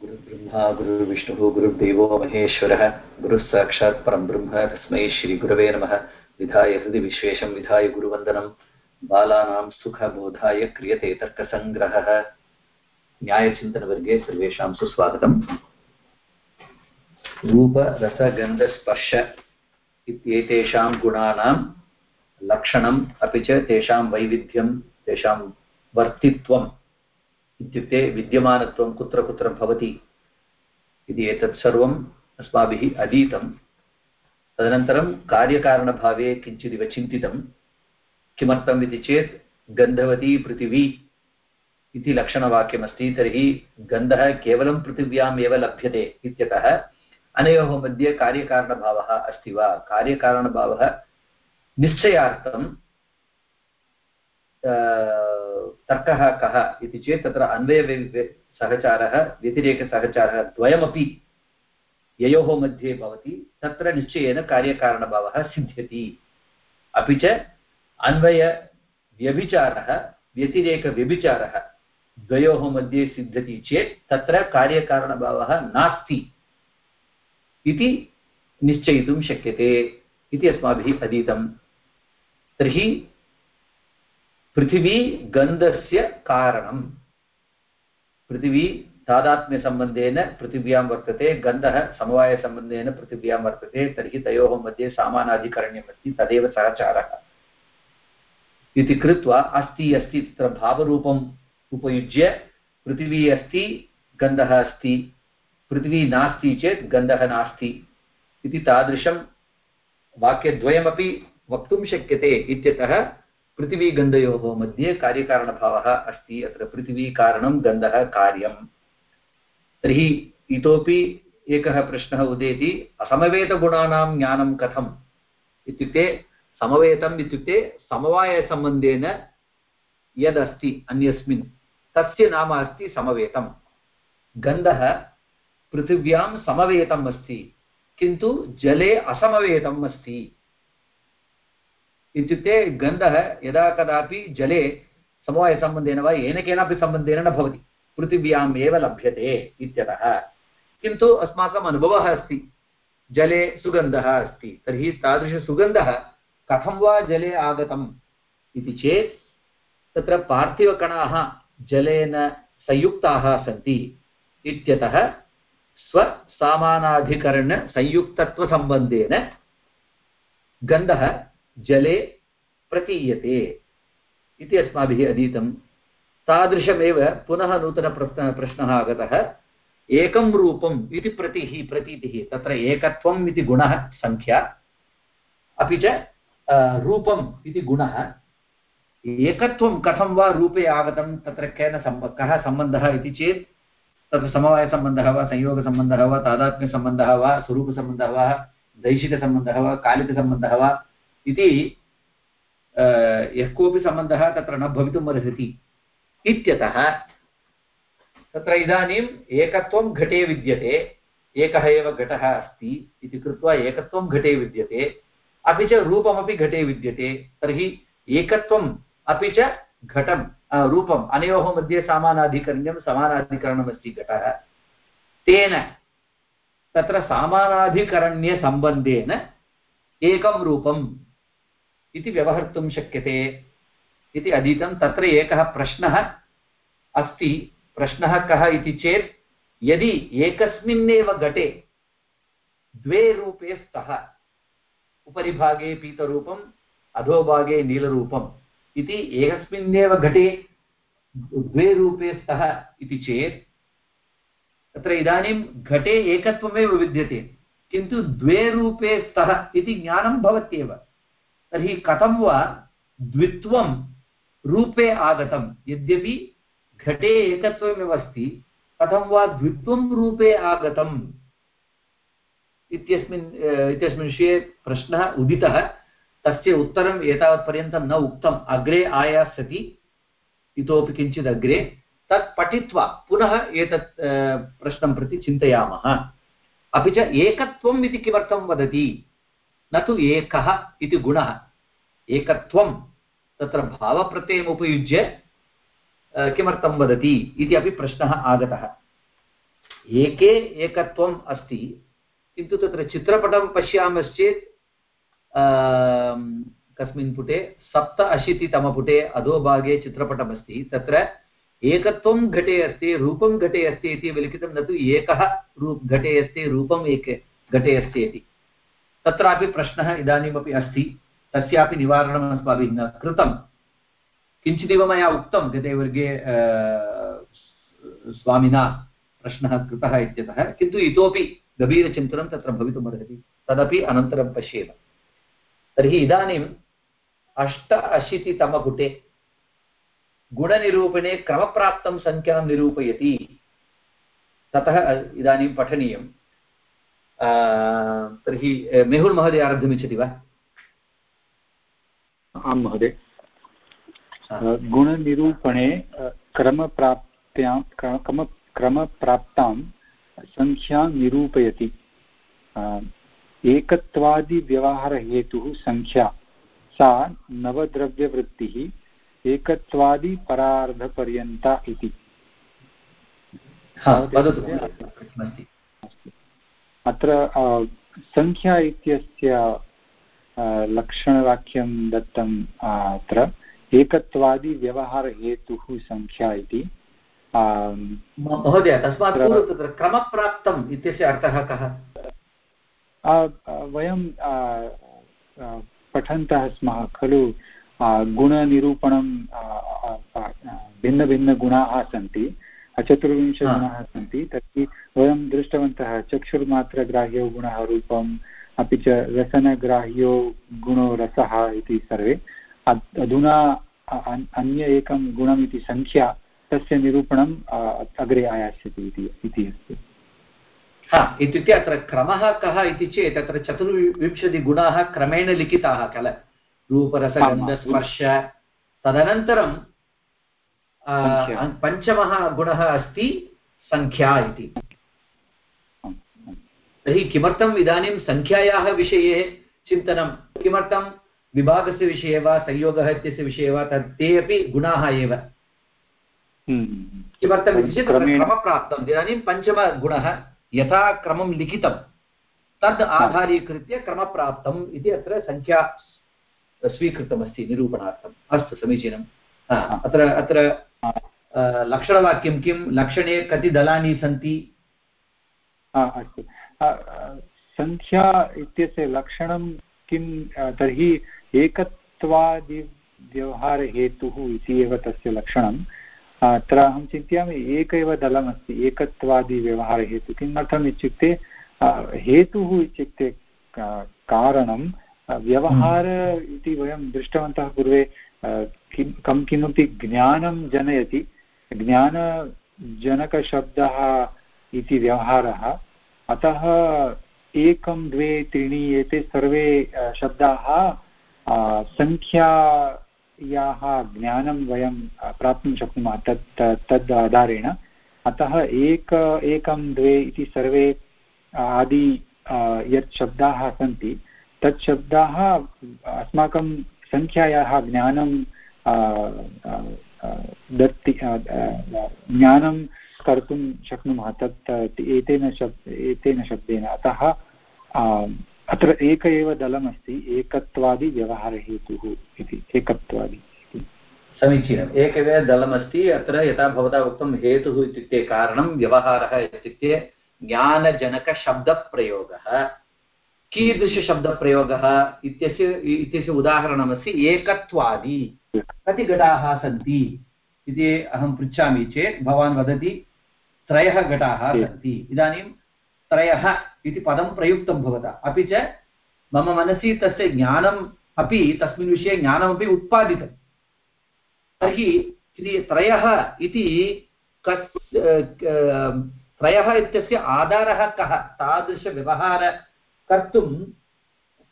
गुरुब्रह्मा गुरुर्विष्णुः गुरुर्देवो महेश्वरः गुरुः साक्षात् परं ब्रह्म तस्मै श्रीगुरवे नमः। विधाय हृदि विधाय गुरुवन्दनं। बालानां सुखबोधाय क्रियते तर्कसङ्ग्रहः। न्यायचिन्तनवर्गे सर्वेषां सुस्वागतम्। रूपरसगन्धस्पर्श इत्येतेषां गुणानां लक्षणम् अपि च तेषां वैविध्यं तेषां वर्तित्वम्। इत्युक्ते विद्यमानत्वं कुत्र कुत्र भवति इति एतत् सर्वम् अस्माभिः अधीतं। तदनन्तरं कार्यकारणभावे किञ्चिदिव चिन्तितं, किमर्थम् इति चेत् गन्धवती पृथिवी इति लक्षणवाक्यमस्ति, तर्हि गन्धः केवलं पृथिव्याम् एव लभ्यते इत्यतः अनयोः मध्ये कार्यकारणभावः अस्ति वा? कार्यकारणभावः निश्चयार्थं तर्कः कः इति चेत् तत्र अन्वय सहचारः, व्यतिरेकसहचारः द्वयमपि ययोः मध्ये भवति। तत्र निश्चयेन कार्यकारणभावः सिद्ध्यति। अपि च अन्वयव्यभिचारः व्यतिरेकव्यभिचारः द्वयोः मध्ये सिद्ध्यति चेत् तत्र कार्यकारणभावः नास्ति इति निश्चयितुं शक्यते इति अस्माभिः अधीतं। तर्हि पृथिवी गन्धस्य कारणं। पृथिवी तादात्म्यसम्बन्धेन पृथिव्यां वर्तते, गन्धः समवायसम्बन्धेन पृथिव्यां वर्तते, तर्हि तयोः मध्ये सामानाधिकरण्यमस्ति, तदेव सहचारः। इति कृत्वा अस्ति अस्ति तत्र भावरूपम् उपयुज्य पृथिवी अस्ति, गन्धः अस्ति। पृथिवी नास्ति चेत् गन्धः नास्ति। इति तादृशं वाक्यद्वयमपि वक्तुं शक्यते इत्यतः पृथिवीगन्धयोः मध्ये कार्यकारणभावः अस्ति। अत्र पृथिवीकारणं गन्धः कार्यं तर्हि इतोपि एकः प्रश्नः उदेति, असमवेतगुणानां ज्ञानं कथम्? इत्युक्ते, समवेतम् इत्युक्ते समवायसम्बन्धेन यदस्ति, अन्यस्मिन्, तस्य नाम अस्ति समवेतं गन्धः पृथिव्यां समवेतम् अस्ति, किन्तु जले असमवेतम् अस्ति। इत्युक्ते गन्धः यदा कदापि जले समवायसम्बन्धेन वा येन केनापि सम्बन्धेन न भवति, पृथिव्याम् एव लभ्यते इत्यतः। किन्तु अस्माकम् अनुभवः अस्ति, जले सुगन्धः अस्ति, तर्हि तादृशसुगन्धः कथं वा जले आगतम् इति चेत्, तत्र पार्थिवकणाः जलेन संयुक्ताः सन्ति इत्यतः स्वसामानाधिकरणसंयुक्तत्वसम्बन्धेन गन्धः जले प्रतीयते इति अस्माभिः अधीतं। तादृशमेव पुनः नूतनप्रश्न प्रश्नः आगतः। एकं रूपम् इति प्रतिः, प्रतीतिः, तत्र एकत्वम् इति गुणः सङ्ख्या अपि च रूपम् इति गुणः। एकत्वं कथं वा रूपे आगतं, तत्र केन सम्ब, कः सम्बन्धः इति चेत्, तत्र समवायसम्बन्धः वा, संयोगसम्बन्धः वा, तादात्म्यसम्बन्धः वा, स्वरूपसम्बन्धः वा, दैशिकसम्बन्धः वा, कालिकसम्बन्धः वा इति यः कोऽपि सम्बन्धः तत्र न भवितुम् अर्हति इत्यतः तत्र इदानीम् एकत्वं घटे विद्यते, एकः एव घटः अस्ति इति कृत्वा एकत्वं घटे विद्यते, अपि च रूपमपि घटे विद्यते, तर्हि एकत्वम् अपि च घटं रूपम्, अनयोः मध्ये सामानाधिकरण्यं समानाधिकरणमस्ति घटः। तेन तत्र सामानाधिकरण्यसम्बन्धेन एकं रूपम् इति व्यवहर्तुं शक्यते। इति अधीतं तत्र एकः प्रश्नः अस्ति। प्रश्नः कः इति चेत्, यदि एकस्मिन्नेव घटे द्वे रूपे स्तः उपरि भागे पीतरूपम्, अधोभागे नीलरूपम्, इति एकस्मिन्नेव घटे द्वे रूपे स्तः इति चेत्, तत्र इदानीं घटे एकत्वमेव विद्यते, किन्तु द्वे रूपे स्तः इति ज्ञानं भवत्येव। तर्हि कथं वा द्वित्वं रूपे आगतं? यद्यपि घटे एकत्वमेव अस्ति, कथं वा द्वित्वं रूपे आगतम्? इत्यस्मिन् इत्यस्मिन् विषये प्रश्नः उदितः। तस्य उत्तरम् एतावत्पर्यन्तं न उक्तम्। अग्रे आयास्यति, इतोपि किञ्चित् अग्रे। तत् पठित्वा पुनः एतत् प्रश्नं प्रति चिन्तयामः। अपि च एकत्वम् इति किमर्थं वदति? न तु एकः इति गुणः। एकत्वं तत्र भावप्रत्ययम् उपयुज्य किमर्थं वदति इति अपि प्रश्नः आगतः। एके एकत्वम् अस्ति, किन्तु तत्र चित्रपटं पश्यामश्चेत् कस्मिन् पुटे सप्त अशीतितमपुटे अधोभागे चित्रपटमस्ति। तत्र एकत्वं घटे अस्ति, रूपं घटे अस्ति इति लिखितं न तु एकः रूप, घटे अस्ति रूपम् एक घटे अस्ति इति। तत्रापि प्रश्नः इदानीमपि अस्ति, तस्यापि निवारणम् अस्माभिः न कृतं किञ्चिदिव मया उक्तं गते वर्गे स्वामिना प्रश्नः कृतः इत्यतः, किन्तु इतोपि गभीरचिन्तनं तत्र भवितुमर्हति तदपि अनन्तरं पश्येम। तर्हि इदानीम् अष्ट अशीतितमपुटे गुणनिरूपणे क्रमप्राप्तं सङ्ख्यां निरूपयति। ततः इदानीं पठनीयं तर्हि मेहुल् महोदय आरब्धुमिच्छति वा? आं महोदय। गुणनिरूपणे क्रमप्राप्त्यां क्रम क्रमप्राप्तां सङ्ख्यां निरूपयति। एकत्वादिव्यवहारहेतुः सङ्ख्या सा नवद्रव्यवृत्तिः एकत्वादिपरार्धपर्यन्ता इति। अत्र सङ्ख्या इत्यस्य लक्षणवाक्यं दत्तम् अत्र एकत्वादिव्यवहारहेतुः सङ्ख्या इति। महोदय तस्मात् तत्र क्रमप्राप्तम् इत्यस्य अर्थः कः? वयं पठन्तः स्मः खलु गुणनिरूपणं भिन्नभिन्नगुणाः सन्ति। चतुर्विंशगुणाः सन्ति तर्हि वयं दृष्टवन्तः चक्षुर्मात्रग्राह्यो गुणः रूपम् अपि च रसनग्राह्यो गुणो रसः इति सर्वे। अधुना अन्य एकं गुणम् इति सङ्ख्या तस्य निरूपणम् अग्रे आयास्यति इति अस्ति। हा इत्युक्ते अत्र क्रमः कः इति चेत् अत्र चतुर्विंशतिगुणाः क्रमेण लिखिताः किल रूपरसगन्धस्पर्श तदनन्तरं पञ्चमः गुणः अस्ति सङ्ख्या इति। तर्हि किमर्थम् इदानीं सङ्ख्यायाः विषये चिन्तनं? किमर्थं? विभागस्य विषये वा संयोगः इत्यस्य विषये वा तत् ते अपि गुणाः एव। हम्म। किमर्थमिति चेत् क्रमप्राप्तम्। इदानीं पञ्चमगुणः यथा क्रमं लिखितं तद् आधारीकृत्य क्रमप्राप्तम् इति अत्र सङ्ख्या स्वीकृतमस्ति निरूपणार्थम्। अस्तु समीचीनम् अत्र अत्र लक्षणवाक्यं किं? लक्षणे कति दलानि सन्ति? अस्तु। सङ्ख्या इत्यस्य लक्षणं किं? तर्हि एकत्वादिव्यवहारहेतुः इति एव तस्य लक्षणं। अत्र अहं चिन्तयामि एक एव दलमस्ति एकत्वादिव्यवहारहेतुः। किमर्थम् इत्युक्ते हेतुः इत्युक्ते कारणं व्यवहार इति वयं दृष्टवन्तः पूर्वे किं, कं किमपि ज्ञानं जनयति, ज्ञानजनकशब्दः इति व्यवहारः, अतः एकं, द्वे, त्रीणि एते सर्वे शब्दाः सङ्ख्या याः ज्ञानं वयं प्राप्तुं शक्नुमः, तत् तद् आधारेण। अतः एक, एकं, द्वे इति सर्वे आदि यत् शब्दाः सन्ति, तत् शब्दाः, अस्माकं सङ्ख्यायाः ज्ञानं दत्ति ज्ञानं कर्तुं शक्नुमः तत् एतेन शब् एतेन शब्देन अतः अत्र एक एव दलमस्ति एकत्वादिव्यवहारहेतुः इति एकत्वादि समीचीनम् एकमेव दलमस्ति अत्र यथा भवता उक्तं हेतुः इत्युक्ते कारणं व्यवहारः इत्युक्ते ज्ञानजनकशब्दप्रयोगः कीदृशशब्दप्रयोगः इत्यस्य इत्यस्य उदाहरणमस्ति एकत्वादि कति घटाः सन्ति इति अहं पृच्छामि चेत् भवान् वदति त्रयः घटाः सन्ति। इदानीं त्रयः इति पदं प्रयुक्तं भवता। अपि च मम मनसि तस्य ज्ञानम् अपि तस्मिन् विषये ज्ञानमपि उत्पादितं। तर्हि त्रयः इति त्रयः इत्यस्य आधारः कः तादृशव्यवहार कर्तुं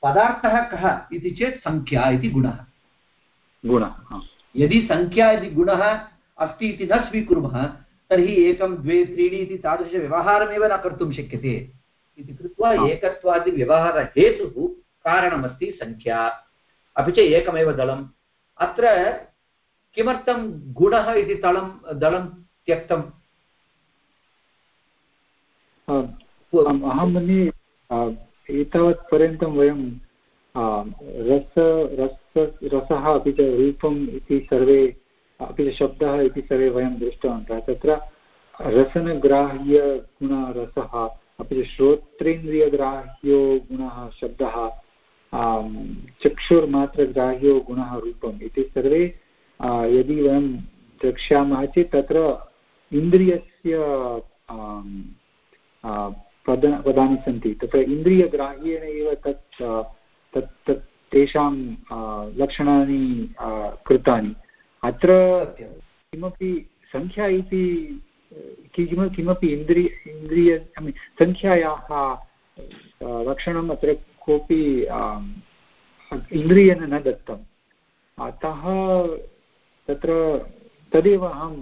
पदार्थः कः इति चेत् सङ्ख्या इति गुणः। गुणः यदि सङ्ख्या इति गुणः अस्ति इति न स्वीकुर्मः तर्हि एकं द्वे त्रीणि इति तादृशव्यवहारमेव न कर्तुं शक्यते। इति कृत्वा एकत्वादिव्यवहारहेतुः कारणमस्ति सङ्ख्या अपि च एकमेव दलम्। अत्र किमर्थं गुणः इति तलं दलं त्यक्तम्? अहं मन्ये एतावत् पर्यन्तं वयं रस रस, रसः अपि च रूपम् इति सर्वे, अपि च शब्दः इति सर्वे वयं दृष्टवन्तः तत्र रसनग्राह्यगुणरसः अपि च श्रोत्रेन्द्रियग्राह्यो गुणः शब्दः चक्षुर्मात्रग्राह्यो गुणः रूपम् इति सर्वे यदि वयं द्रक्ष्यामः चेत् तत्र इन्द्रियस्य पद, पदानि सन्ति। तत्र इन्द्रियग्राह्येण एव तत् तत् तत् तेषां लक्षणानि कृतानि। अत्र किमपि सङ्ख्या इति किम किमपि इन्द्रिय इन्द्रिय सङ्ख्यायाः लक्षणम् अत्र कोऽपि इन्द्रियेण न दत्तम्। अतः तत्र तदेव अहं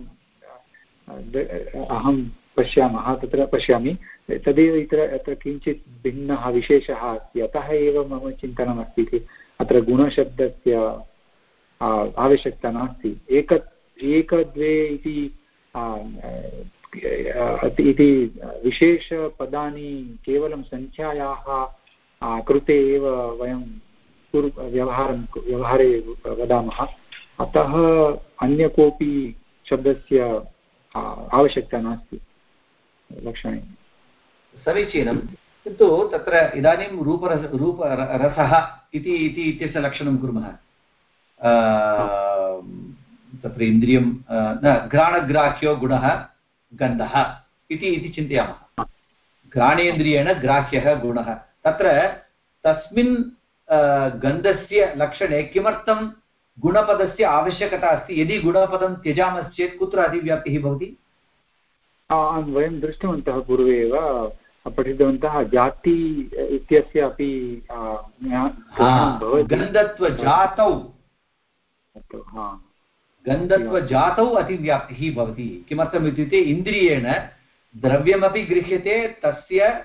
अहं पश्यामः, तत्र पश्यामि। तदेव इतर, अत्र किञ्चित् भिन्नः विशेषः अस्ति। अतः एव मम चिन्तनमस्ति चेत् अत्र गुणशब्दस्य आवश्यकता नास्ति। एक एकद्वे इति इति विशेषपदानि केवलं सङ्ख्यायाः कृते एव वयं कुर्, व्यवहारं व्यवहारे वदामः। अतः अन्य कोऽपि शब्दस्य आवश्यकता नास्ति। लक्षणे समीचीनं। किन्तु तत्र इदानीं रूपरस रूपरसः इति इति इत्यस्य लक्षणं कुर्मः। तत्र इन्द्रियं न, घ्राणग्राह्यो गुणः गन्धः इति इति चिन्तयामः। घ्राणेन्द्रियेण ग्राह्यः गुणः। तत्र तस्मिन् गन्धस्य लक्षणे किमर्थं गुणपदस्य आवश्यकता अस्ति? यदि गुणपदं त्यजामश्चेत् कुत्र अधिव्याप्तिः भवति? वयं दृष्टवन्तः पूर्वे एव पठितवन्तः जाति इत्यस्य अपि गन्धत्वजातौ। गन्धत्वजातौ अतिव्याप्तिः भवति। किमर्थम् इत्युक्ते इन्द्रियेण द्रव्यमपि गृह्यते तस्य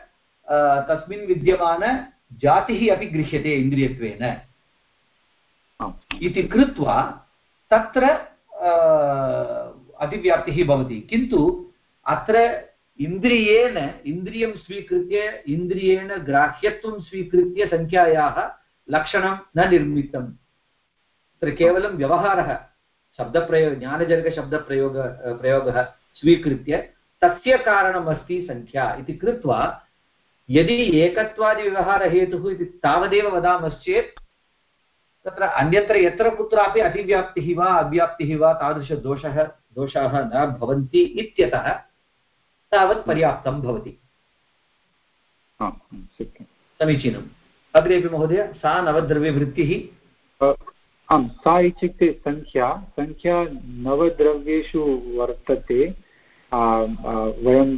तस्मिन् विद्यमानजातिः अपि गृह्यते इन्द्रियत्वेन। इति कृत्वा तत्र अतिव्याप्तिः भवति। किन्तु अत्र इन्द्रियेण, इन्द्रियं स्वीकृत्य, इन्द्रियेण ग्राह्यत्वं स्वीकृत्य सङ्ख्यायाः लक्षणं न निर्मितं तत्र केवलं व्यवहारः शब्दप्रयोग ज्ञानजनकशब्दप्रयोग, प्रयोगः स्वीकृत्य तस्य कारणमस्ति सङ्ख्या इति कृत्वा, यदि एकत्वादिव्यवहारहेतुः इति तावदेव वदामश्चेत्, तत्र अन्यत्र यत्र कुत्रापि अतिव्याप्तिः वा, अव्याप्तिः वा तादृशदोषः, दोषाः न भवन्ति इत्यतः तावत् पर्याप्तं भवति। समीचीनम्। अग्रेपि महोदय सा नवद्रव्यवृत्तिः? आम् सा इत्युक्ते सङ्ख्या सङ्ख्या नवद्रव्येषु वर्तते। वयं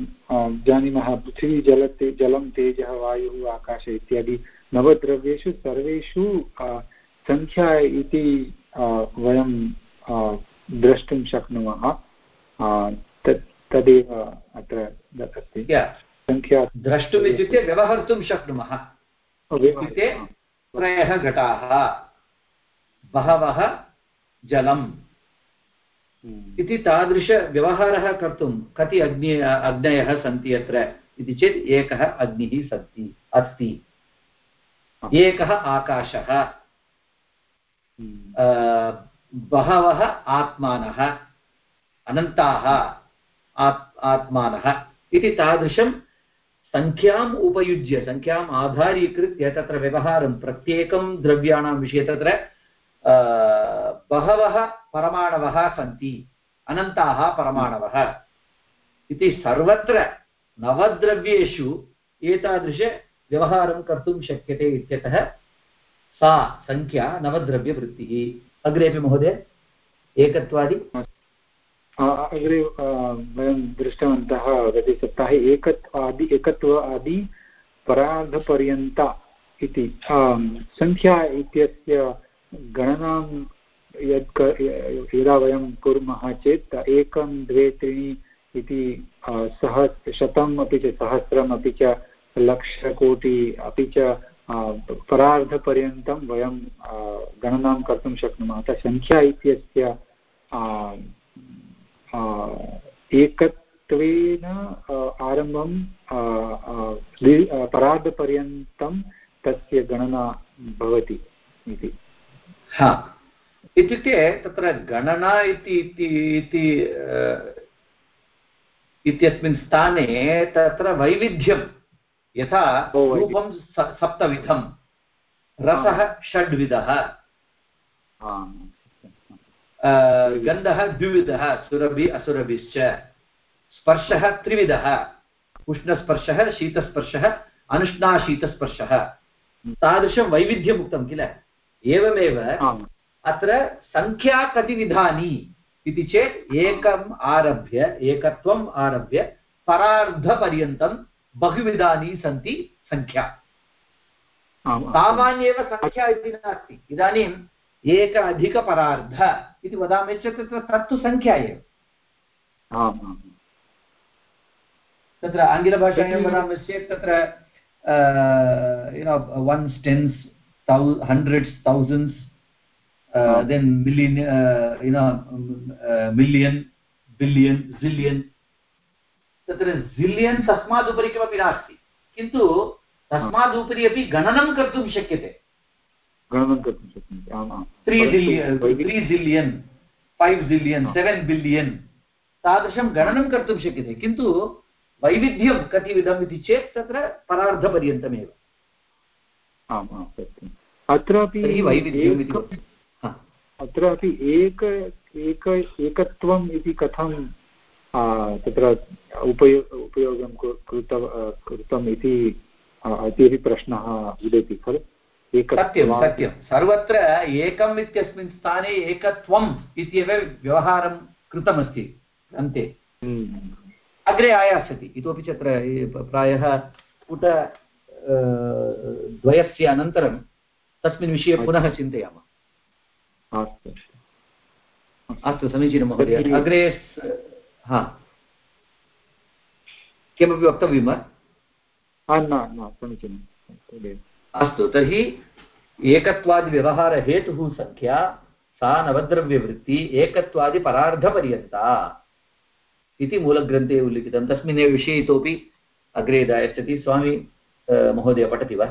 जानीमः पृथिवी जलते जलं तेजः वायुः आकाश इत्यादि नवद्रव्येषु सर्वेषु सङ्ख्या इति वयं द्रष्टुं शक्नुमः। तत् तदेव अत्र अस्ति सङ्ख्या द्रष्टुम् इत्युक्ते व्यवहर्तुं शक्नुमः। इत्युक्ते त्रयः घटाः। बहवः जलम्। हम्म। इति तादृशव्यवहारः कर्तुं कति अग्नि अग्नयः सन्ति अत्र इति चेत् एकः अग्निः सन्ति अस्ति। एकः आकाशः। बहवः आत्मानः अनन्ताः। आत्मानः इति तादृशं सङ्ख्याम् उपयुज्य सङ्ख्याम् आधारीकृत्य तत्र व्यवहारं, प्रत्येकं द्रव्याणां विषये तत्र बहवः परमाणवः सन्ति, अनन्ताः परमाणवः। इति सर्वत्र नवद्रव्येषु एतादृशव्यवहारं कर्तुं शक्यते इत्यतः सा सङ्ख्या नवद्रव्यवृत्तिः। अग्रेपि महोदय, एकत्वादि। अग्रे वयं दृष्टवन्तः गतसप्ताहे एकत्वादि एकत्व आदि परार्धपर्यन्त इति। सङ्ख्या इत्यस्य गणनां यत् यदा वयं कुर्मः चेत् एकं, द्वे, त्रीणि इति सह, शतम् अपि च, सहस्रम् अपि च, लक्षकोटि अपि च परार्धपर्यन्तं वयं गणनां कर्तुं शक्नुमः। अतः सङ्ख्या इत्यस्य एकत्वेन आरम्भम् परार्धपर्यन्तं तस्य गणना भवति इति। हा। इत्युक्ते तत्र गणना इति इति इत्यस्मिन् स्थाने तत्र वैविध्यं यथा रूपं सप्तविधं रसः षड्विधः। गन्धः द्विविधः सुरभि असुरभिश्च। स्पर्शः त्रिविधः। उष्णस्पर्शः शीतस्पर्शः अनुष्णाशीतस्पर्शः। तादृशं वैविध्यम् उक्तं किल? एवमेव अत्र सङ्ख्या कति विधानि इति चेत् एकम् आरभ्य एकत्वम् आरभ्य परार्धपर्यन्तं बहुविधानि सन्ति सङ्ख्या। सामान्येव सङ्ख्या इति नास्ति। इदानीम् एक अधिकपरार्ध इति वदामि चेत् तत्र तत्तु सङ्ख्या एव। तत्र आङ्ग्लभाषायां वदामः चेत् तत्र युनो वन्स् टेन्स् तौ hundreds thousands then million you know million billion zillion तत्र जिलियन्स् अस्मादुपरि किमपि नास्ति। किन्तु तस्मादुपरि अपि गणनं कर्तुं शक्यते। गणनं कर्तुं शक्यते three zillion three zillion five zillion seven billion तादृशं गणनं कर्तुं शक्यते। किन्तु वैविध्यं कतिविधम् इति चेत् तत्र परार्धपर्यन्तमेव। आम् आम् सत्यम्। अत्रापि अत्रापि एक एक एकत्वम् इति कथं तत्र उपयो उपयोगं कृत कृतम् इति इति प्रश्नः उदेति खलु। सत्यं सत्यं। सर्वत्र एकम् इत्यस्मिन् स्थाने एकत्वम् इत्येव व्यवहारं कृतमस्ति अन्ते। हम्म। अग्रे आयास्यति इतोपि च अत्र प्रायः पुट द्वयस्य अनन्तरं तस्मिन् विषये पुनः चिन्तयामः। अस्तु। समीचीनं महोदय। अग्रे हा। किमपि वक्तव्यं वा? अस्तु, तर्हि एकत्वादिव्यवहारहेतुः सङ्ख्या सा नवद्रव्यवृत्ति एकत्वादिपरार्धपर्यन्ता इति मूलग्रन्थे उल्लिखितं। तस्मिन्नेव विषये इतोपि अग्रे यदा आगच्छति स्वामी महोदय, पठति वा?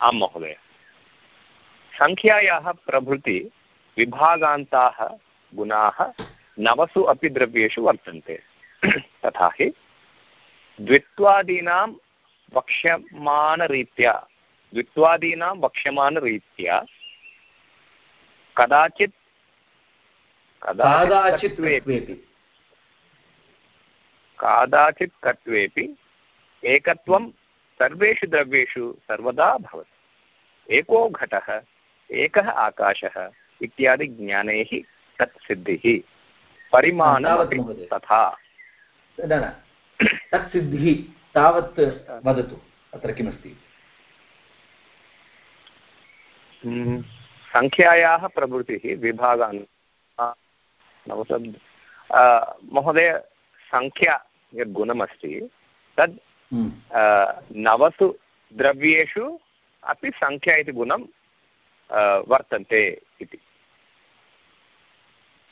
आं महोदय। सङ्ख्यायाः प्रभृति विभागान्ताः गुणाः नवसु अपि द्रव्येषु वर्तन्ते। तथा हि द्वित्वादीनां वक्ष्यमाणरीत्या द्वित्वादीनां वक्ष्यमाणरीत्या कदाचित् कदाचित् कादाचित् कत्वेपि एकत्वं सर्वेषु द्रव्येषु सर्वदा भवति। एको घटः एकः आकाशः इत्यादि ज्ञानैः तत् सिद्धिः। परिमाणमपि तथा। तत् सिद्धिः तावत् वदतु अत्र किमस्ति सङ्ख्यायाः प्रभृतिः विभागान् महोदय सङ्ख्या यद् गुणमस्ति तद्। नवसु द्रव्येषु अपि सङ्ख्या इति गुणं वर्तन्ते इति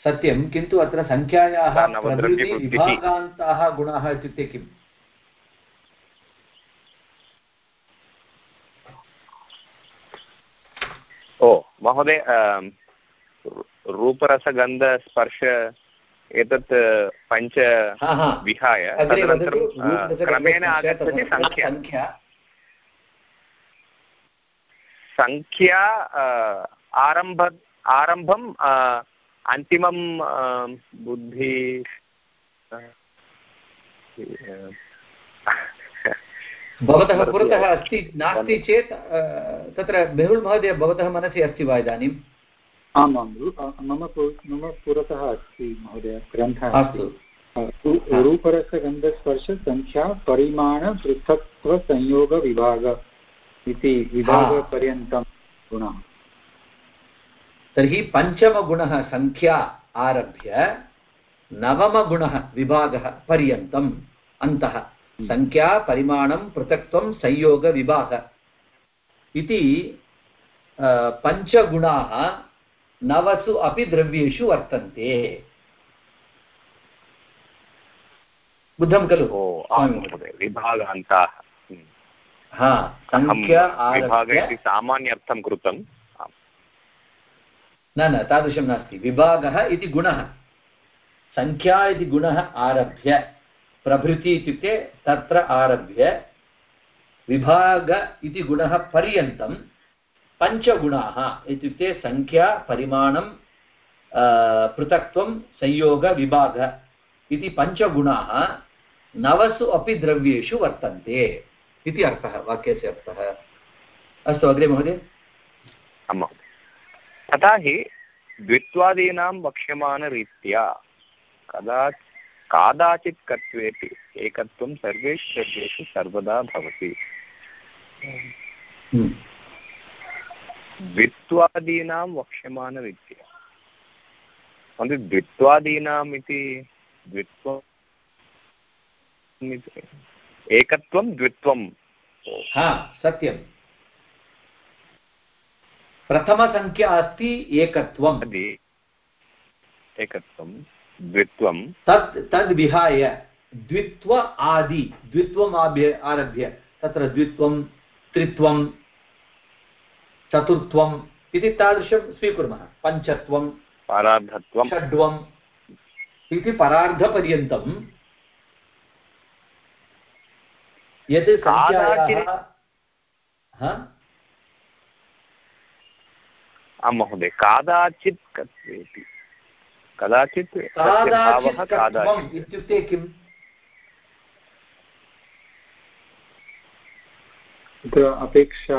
सत्यं किन्तु अत्र सङ्ख्यायाः विभागान्ताः गुणाः इत्युक्ते किम्? ओ महोदय रूपरसगन्धस्पर्श एतत् पञ्च विहाय क्रमेण आगच्छति सङ्ख्या सङ्ख्या आरंभ आरम्भम् अन्तिमं बुद्धि भवतः पुरतः अस्ति नास्ति चेत् तत्र मेहुल् महोदय भवतः मनसि अस्ति वा इदानीं आम् आम् मम मम पुरतः अस्ति महोदय ग्रन्थः अस्तु। रूपरसगन्धस्पर्शसङ्ख्या परिमाणपृथक्त्वसंयोगविभाग इति विभागपर्यन्तं गुणः। तर्हि पञ्चमगुणः सङ्ख्या आरभ्य नवमगुणः विभागः पर्यन्तम् अन्तः। सङ्ख्या परिमाणं पृथक्त्वं संयोगविभाग इति पञ्चगुणाः नवसु अपि द्रव्येषु वर्तन्ते बुद्धं खलु विभागान्ताः। हा सङ्ख्या आम् न न, तादृशं नास्ति। विभागः इति गुणः। सङ्ख्या इति गुणः आरभ्य। प्रभृति इत्युक्ते तत्र आरभ्य। विभाग इति गुणः पर्यन्तं। पञ्चगुणाः इत्युक्ते सङ्ख्या परिमाणं पृथक्त्वं संयोगविभाग इति पञ्चगुणाः नवसु अपि द्रव्येषु वर्तन्ते इति अर्थः, वाक्यस्य अर्थः। अस्तु, अग्रे महोदय। आम्। तथा हि द्वित्वादीनां वक्ष्यमाणरीत्या कदा कादाचित् कत्वेपि एकत्वं सर्वेषु सर्वदा भवति। हम्म। द्वित्वादीनां वक्ष्यमाणरीत्या द्वित्वादीनाम् इति द्वित्वम् एकत्वं द्वित्वं हा सत्यं प्रथमसङ्ख्या अस्ति एकत्वम्। एकत्वं द्वित्वं तत् तद् विहाय द्वित्व आदि द्वित्वम् आभ्य आरभ्य तत्र द्वित्वं त्रित्वं चतुर्थ्वम् इति तादृशं स्वीकुर्मः। पञ्चत्वं परार्धत्वं षड्वम् इति परार्धपर्यन्तं यत् आं महोदय कादाचित् कथयति कदाचित् इत्युक्ते किम्? अपेक्षा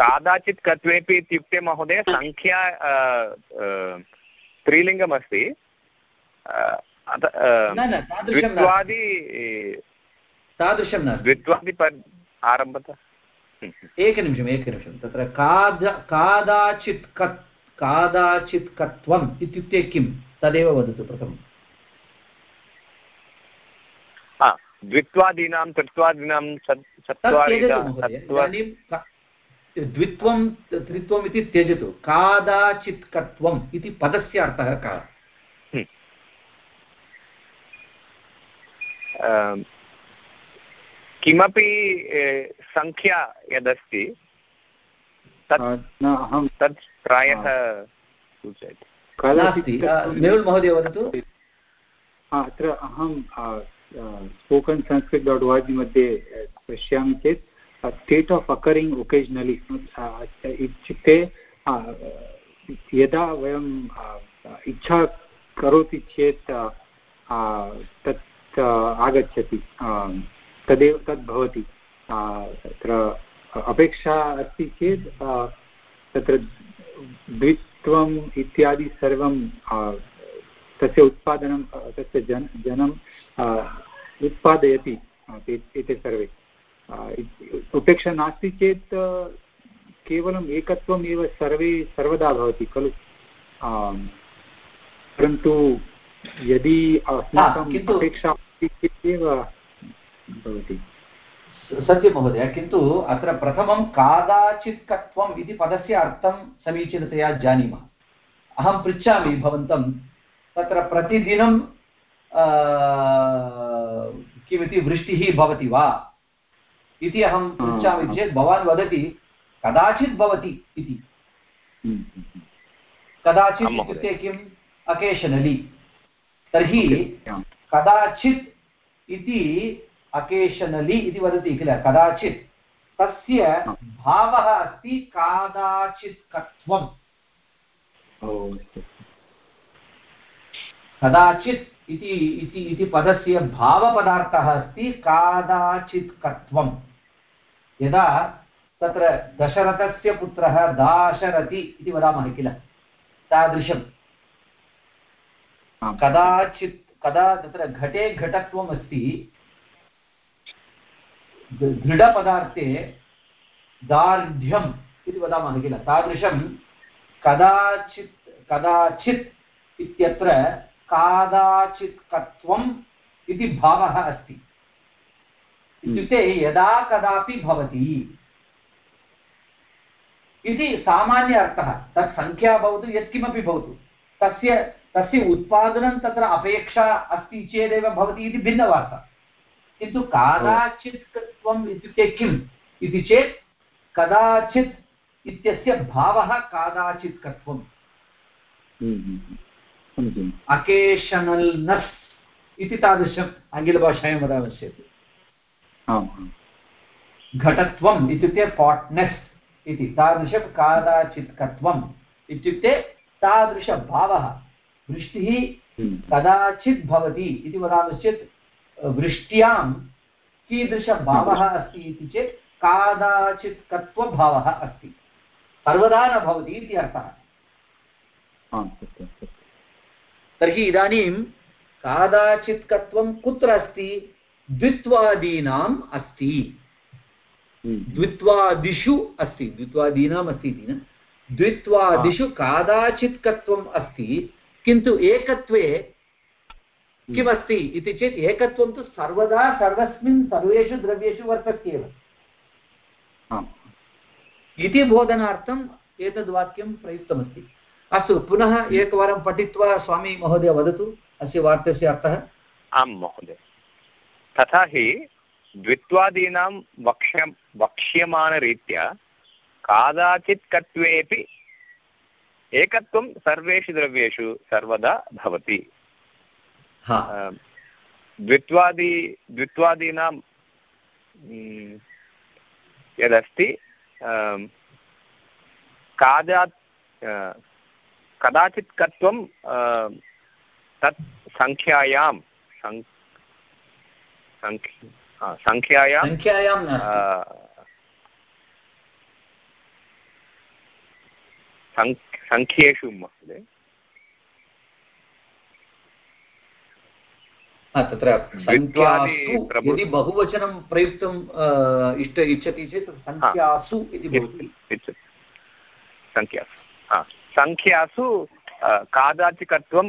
कादाचित् कत्वेपि इत्युक्ते महोदय सङ्ख्या स्त्रीलिङ्गमस्ति। द्वित्वादि तादृशं न द्वित्वादि आरम्भत। एकनिमिषम् एकनिमिषं तत्र काद कादाचित् कत् कादाचित् कत्वम् इत्युक्ते किं तदेव वदतु प्रथमम्। द्वित्वादीनां त्रित्वादीनां द्वित्वं त्रित्वम् इति त्यजतु। कादाचित् कत्वम् इति पदस्य अर्थः कः? किमपि सङ्ख्या यदस्ति तत् तत् प्रायः सूचयति। मेहुल् महोदय वदतु अत्र अहं स्पोकन् संस्कृत् डाट् ओ जि मध्ये पश्यामि चेत् स्टेट् आफ् अकरिङ्ग् ओकेजनलि इत्युक्ते यदा वयं इच्छा करोति चेत् तत् आगच्छति तदेव तद् भवति। तत्र अपेक्षा अस्ति चेत् तत्र द्वित्वम् इत्यादि सर्वं तस्य उत्पादनं तस्य जन जनं उत्पादयति एते सर्वे। उपेक्षा नास्ति चेत् केवलम् एकत्वम् एव सर्वे सर्वदा भवति खलु? परन्तु यदि अस्माकम् अपेक्षा अस्ति चेत् एव भवति। सत्यं महोदय किन्तु अत्र प्रथमं कादाचित् कत्वम् इति पदस्य अर्थं समीचीनतया जानीमः। अहं पृच्छामि भवन्तं तत्र प्रतिदिनं किमिति वृष्टिः भवति वा? इति अहं पृच्छामि चेत् भवान् वदति कदाचित् भवति इति। कदाचित् इत्युक्ते किम् अकेशनलि। तर्हि कदाचित् इति अकेशनलि इति वदति किल? कदाचित् तस्य भावः अस्ति कादाचित् कत्वम्। कदाचित् इति इति पदस्य भावपदार्थः अस्ति कादाचित् कत्वम्। यदा तत्र दशरथस्य पुत्रः दाशरथि इति वदामः किल? तादृशं कदाचित् कदा तत्र घटे घटत्वम् अस्ति दृढपदार्थे दार्ढ्यम् इति वदामः किल, तादृशं कदाचित् कदाचित् इत्यत्र कादाचित् कत्वम् इति भावः अस्ति। इत्युक्ते यदा कदापि भवति, इति सामान्य अर्थः, तत् सङ्ख्या भवतु, यत्किमपि भवतु, तस्य तस्य उत्पादनं तत्र अपेक्षा अस्ति चेदेव भवति इति भिन्नवार्ता। किन्तु कादाचित् त्वम् इत्युक्ते किम्? इति चेत् कदाचित् इत्यस्य भावः कादाचित् कत्वम् अकेशनल्नस् इति तादृशम् आङ्ग्लभाषायां वदामश्चेत् घटत्वम् इत्युक्ते पाट्नेस् इति तादृशं कादाचित्कत्वम् इत्युक्ते तादृशभावः। वृष्टिः हम्म। कदाचित् भवति इति वदामश्चेत् वृष्ट्यां कीदृशभावः अस्ति इति चेत् कादाचित् कत्वभावः अस्ति। सर्वदा न भवति इति अर्थः। तर्हि इदानीं कादाचित् कत्वं कुत्र अस्ति? द्वित्वादीनाम् अस्ति। हम्म। द्वित्वादिषु अस्ति। द्वित्वादीनाम् अस्ति इति न। द्वित्वादिषु कादाचित् कत्वम् अस्ति किन्तु एकत्वे किमस्ति इति चेत् एकत्वं तु सर्वदा सर्वस्मिन् सर्वेषु द्रव्येषु वर्तत्येव इति बोधनार्थम् एतद् वाक्यं प्रयुक्तमस्ति। अस्तु पुनः एकवारं पठित्वा स्वामी महोदय वदतु अस्य वार्तस्य अर्थः। आं महोदय। तथा हि द्वित्वादीनां वक्ष्य वक्ष्यमाणरीत्या कादाचित् कत्वेपि एकत्वं सर्वेषु द्रव्येषु सर्वदा भवति। द्वित्वादि द्वित्वादीनां यदस्ति कादा कदाचित् कत्वं तत् सङ्ख्यायां सङ्ख्यायां सङ्ख्येषु महोदय। तत्र यदि बहुवचनं प्रयुक्तुम् इष्ट इच्छति चेत् सङ्ख्यासु इति भवति। सङ्ख्यासु सङ्ख्यासु कादाचिकत्वं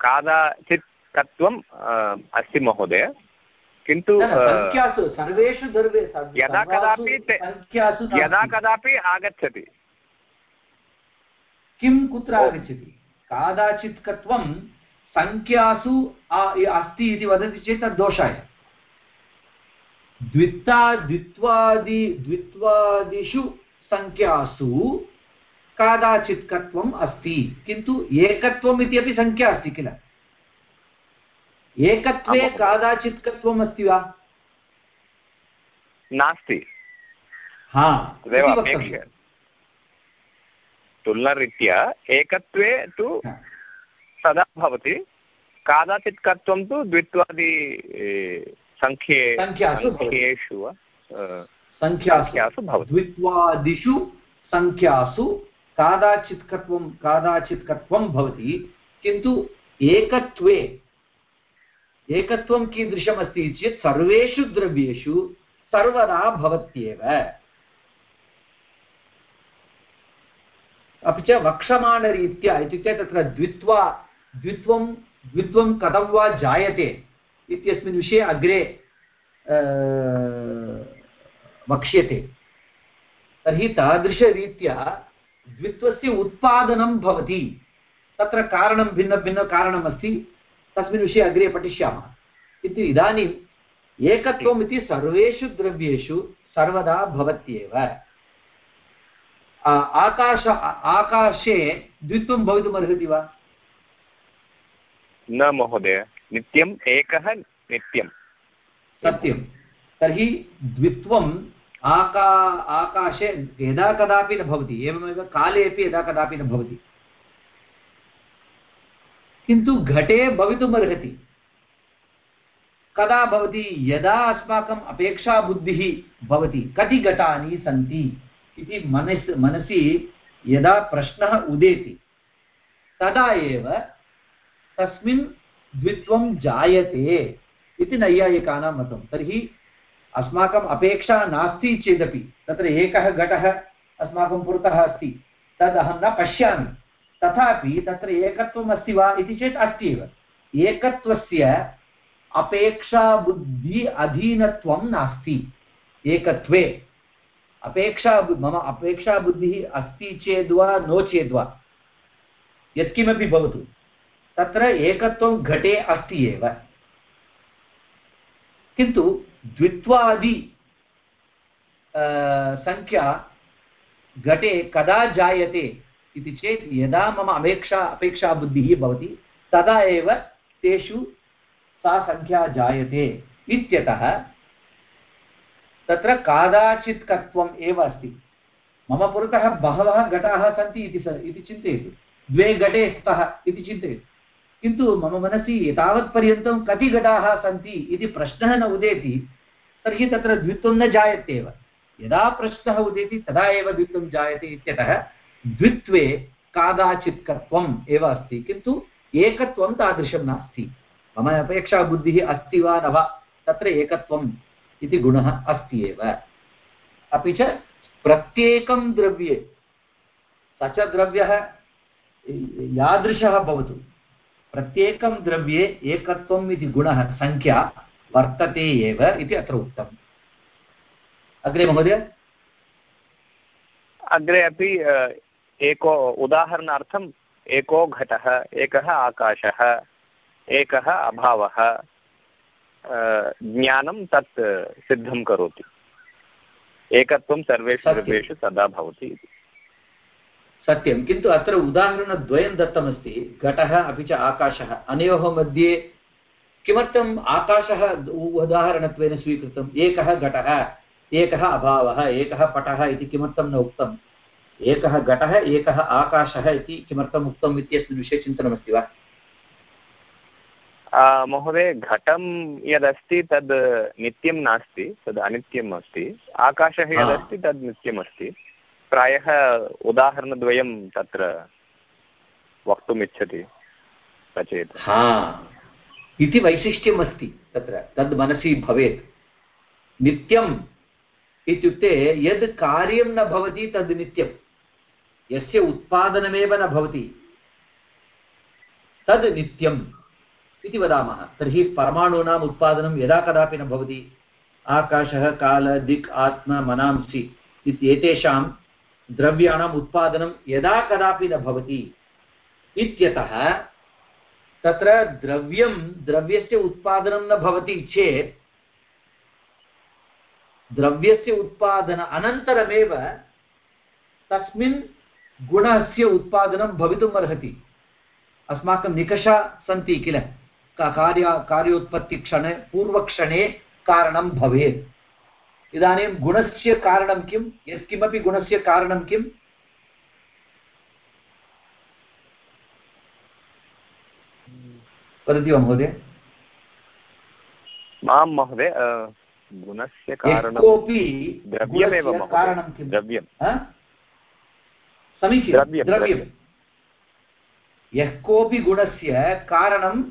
कादाचित्कत्वम् अस्ति महोदय। किन्तु सर्वेषु यदा कदापि यदा कदापि आगच्छति। किं कुत्र आगच्छति? कादाचित्कत्वं सङ्ख्यासु अस्ति इति वदति चेत् तद् दोषाय। द्वित्ता द्वित्वादि द्वित्वादिषु सङ्ख्यासु कादाचित्कत्वम् अस्ति किन्तु एकत्वम् इति अपि सङ्ख्या अस्ति किल? एकत्वे कादाचित्कत्वम् अस्ति वा? नास्ति। हा तुलनरीत्या एकत्वे तु सदा भवति। कादाचित् कर्तुं तु द्वित्वादि सङ्ख्ये सङ्ख्येषु सङ्ख्यासु। भवति। द्वित्वादिषु सङ्ख्यासु कादाचित् कत्वं कादाचित् कत्वं भवति। किन्तु एकत्वे एकत्वं कीदृशमस्ति चेत् सर्वेषु द्रव्येषु सर्वदा भवत्येव। अपि च वक्षमाणरीत्या इत्युक्ते तत्र द्वित्वा द्वित्वं द्वित्वं कथं वा जायते इत्यस्मिन् विषये अग्रे वक्ष्यते। तर्हि तादृशरीत्या द्वित्वस्य उत्पादनं भवति। तत्र कारणं भिन्नभिन्नकारणमस्ति तस्मिन् विषये अग्रे पठिष्यामः। किन्तु इदानीम् एकत्वम् इति सर्वेषु द्रव्येषु सर्वदा भवत्येव। आकाश आकाशे द्वित्वं भवितुमर्हति वा? न महोदय, नित्यम् एकः नित्यं सत्यं तर्हि द्वित्वम् आका, आकाशे यदा कदापि न भवति, एवमेव काले अपि यदा कदापि न भवति। किन्तु घटे भवितुमर्हति। कदा भवति? यदा अस्माकम् अपेक्षाबुद्धिः भवति, कति घटानि सन्ति इति मनस्, मनसि यदा प्रश्नः उदेति, तदा एव तस्मिन् द्वित्वं जायते इति नैयायिकानां मतं तर्हि अस्माकम् अपेक्षा नास्ति चेदपि, तत्र एकः घटः अस्माकं पुरतः अस्ति, तद् अहं न पश्यामि। तथापि तत्र एकत्वम् अस्ति वा इति चेत् अस्ति एव। एकत्वस्य अपेक्षाबुद्धि अधीनत्वं नास्ति। एकत्वे अपेक्षा मम अपेक्षाबुद्धिः अस्ति चेद्वा नो चेद्वा यत्किमपि भवतु। तत्र एकत्वं घटे अस्ति एव। किन्तु द्वित्वादि सङ्ख्या घटे कदा जायते इति चेत् यदा मम अपेक्षा, अपेक्षाबुद्धिः भवति, तदा एव तेषु सा सङ्ख्या जायते इत्यतः तत्र कादाचित्कत्वम् एव अस्ति। मम पुरतः बहवः घटाः सन्ति इति इति चिन्तयतु। द्वे घटे स्तः इति चिन्तयतु। किन्तु मम मनसि एतावत्पर्यन्तं कति घटाः सन्ति इति प्रश्नः न उदेति, तर्हि तत्र द्वित्वं न जायत्येव। यदा प्रश्नः उदेति, तदा एव द्वित्वं जायते इत्यतः द्वित्वे कादाचित्कत्वम् एव अस्ति। किन्तु एकत्वं तादृशं नास्ति। मम अपेक्षा बुद्धिः अस्ति वा न वा, तत्र एकत्वम् इति गुणः अस्ति एव। अपि च प्रत्येकं द्रव्ये स च द्रव्यः यादृशः भवतु। प्रत्येकं द्रव्ये एकत्वम् इति गुणः सङ्ख्या वर्तते एव इति अत्र उक्तम् अग्रे महोदय? अग्रे अपि एको उदाहरणार्थम् एको घटः एकः आकाशः एकः अभावः ज्ञानं तत् सिद्धं करोति। एकत्वं सर्वेषु द्रव्येषु सदा भवति इति। सत्यं। किन्तु अत्र उदाहरणद्वयं दत्तमस्ति। घटः अपि च आकाशः। अनयोः मध्ये किमर्थम् आकाशः उदाहरणत्वेन स्वीकृतम्? एकः घटः एकः अभावः एकः पटः इति किमर्थं न उक्तम्? एकः घटः एकः आकाशः इति किमर्थम् उक्तम् इत्यस्मिन् विषये चिन्तनमस्ति वा? महोदय घटं यदस्ति तद् नित्यं नास्ति तद् अनित्यम् अस्ति आकाशः यदस्ति तद् नित्यम् अस्ति प्रायः उदाहरणद्वयं तत्र वक्तुम् इच्छति रचयतु हा। इति वैशिष्ट्यम् अस्ति तत्र, तद् मनसि भवेत्। नित्यम् इत्युक्ते यद् कार्यं न भवति तद् नित्यं यस्य उत्पादनमेव न भवति तद् नित्यम् इति वदामः। तर्हि परमाणूनाम् उत्पादनं यदा कदापि न भवति। आकाशः, काल, दिक्, आत्मा, मनांसि इत्येतेषां द्रव्याणाम् उत्पादनं यदा कदापि न भवति इत्यतः तत्र द्रव्यं, द्रव्यस्य उत्पादनं न भवति चेत् द्रव्यस्य उत्पादन अनन्तरमेव तस्मिन् गुणस्य उत्पादनं भवितुम् अर्हति। अस्माकं निकषा सन्ति किल? कार्य, कार्योत्पत्तिक्षणे, पूर्वक्षणे कारणं भवेत्। इदानीं गुणस्य कारणं किं? यत्किमपि गुणस्य कारणं किम् वदति वा महोदय? माँ महोदय गुणस्य कारणं द्रव्यमेव कारणं किं? द्रव्यं समीचीनं। द्रव्यं यः कोऽपि गुणस्य कारणं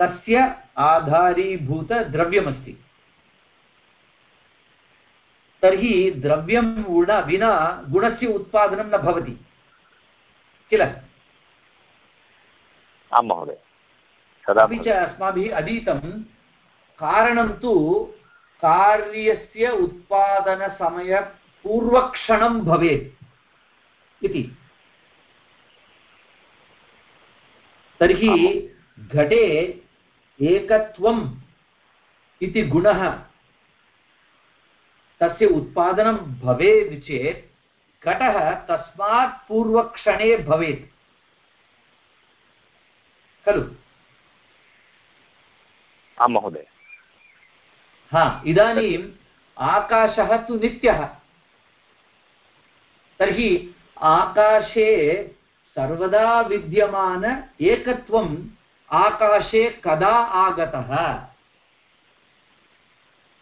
तस्य आधारीभूतद्रव्यमस्ति। तर्हि द्रव्यं गुण विना गुणस्य उत्पादनं न भवति। किल? आं महोदय। अपि च अस्माभिः अधीतं कारणं तु कार्यस्य उत्पादनसमयपूर्वक्षणं भवेत् इति। तर्हि घटे एकत्वम् इति गुणः तस्य उत्पादनं भवेत् चेत् घटः तस्मात् पूर्वक्षणे भवेत्। खलु? आं महोदय। हा इदानीम् आकाशः तु नित्यः। तर्हि आकाशे सर्वदा विद्यमान एकत्वम् आकाशे कदा आगतः?